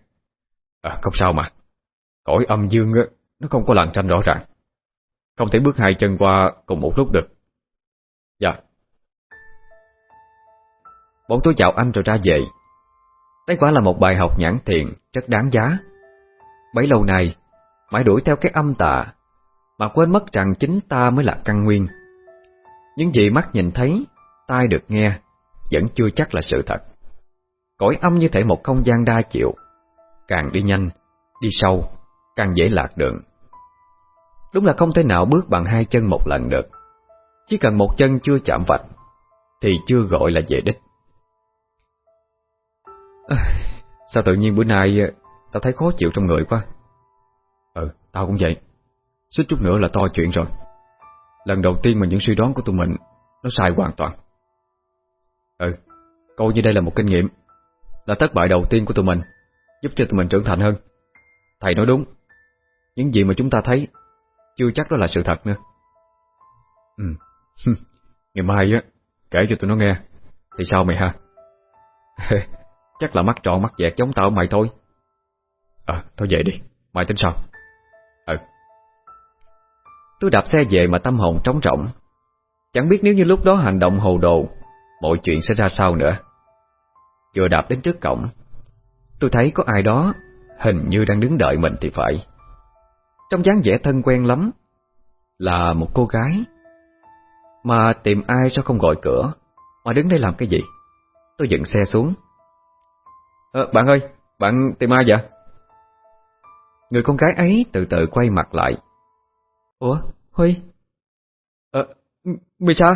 À không sao mà. Cõi âm dương Nó không có làn tranh rõ ràng. Không thể bước hai chân qua cùng một lúc được. Dạ. Bọn tôi chào anh rồi ra về. Đây quả là một bài học nhãn thiện, Rất đáng giá. Bấy lâu nay Mãi đuổi theo cái âm tà Mà quên mất rằng chính ta mới là căn nguyên. Những gì mắt nhìn thấy Tai được nghe Vẫn chưa chắc là sự thật. Cõi âm như thể một không gian đa chịu Càng đi nhanh Đi sâu Càng dễ lạc đường. Đúng là không thể nào bước bằng hai chân một lần được. Chỉ cần một chân chưa chạm vạch Thì chưa gọi là về đích. À, Sao tự nhiên bữa nay ờ, Tao thấy khó chịu trong người quá? Ừ, tao cũng vậy. Suýt chút nữa là to chuyện rồi. Lần đầu tiên mà những suy đoán của tụi mình Nó sai hoàn toàn. Ừ, coi như đây là một kinh nghiệm. Là thất bại đầu tiên của tụi mình Giúp cho tụi mình trưởng thành hơn. Thầy nói đúng. Những gì mà chúng ta thấy chưa chắc đó là sự thật nữa. Ừ. Ngày mai á, Kể cho tụi nó nghe. Thì sao mày ha? Chắc là mắt tròn mắt dẹt giống tao mày thôi. À thôi về đi. Mày tính sao Ừ. Tôi đạp xe về mà tâm hồn trống rỗng. Chẳng biết nếu như lúc đó hành động hồ đồ, Mọi chuyện sẽ ra sao nữa. Vừa đạp đến trước cổng, Tôi thấy có ai đó Hình như đang đứng đợi mình thì phải. Trong dáng vẻ thân quen lắm Là một cô gái Mà tìm ai sao không gọi cửa Mà đứng đây làm cái gì Tôi dựng xe xuống à, Bạn ơi, bạn tìm ai vậy? Người con gái ấy từ từ quay mặt lại Ủa, Huy? Ờ, à, sao?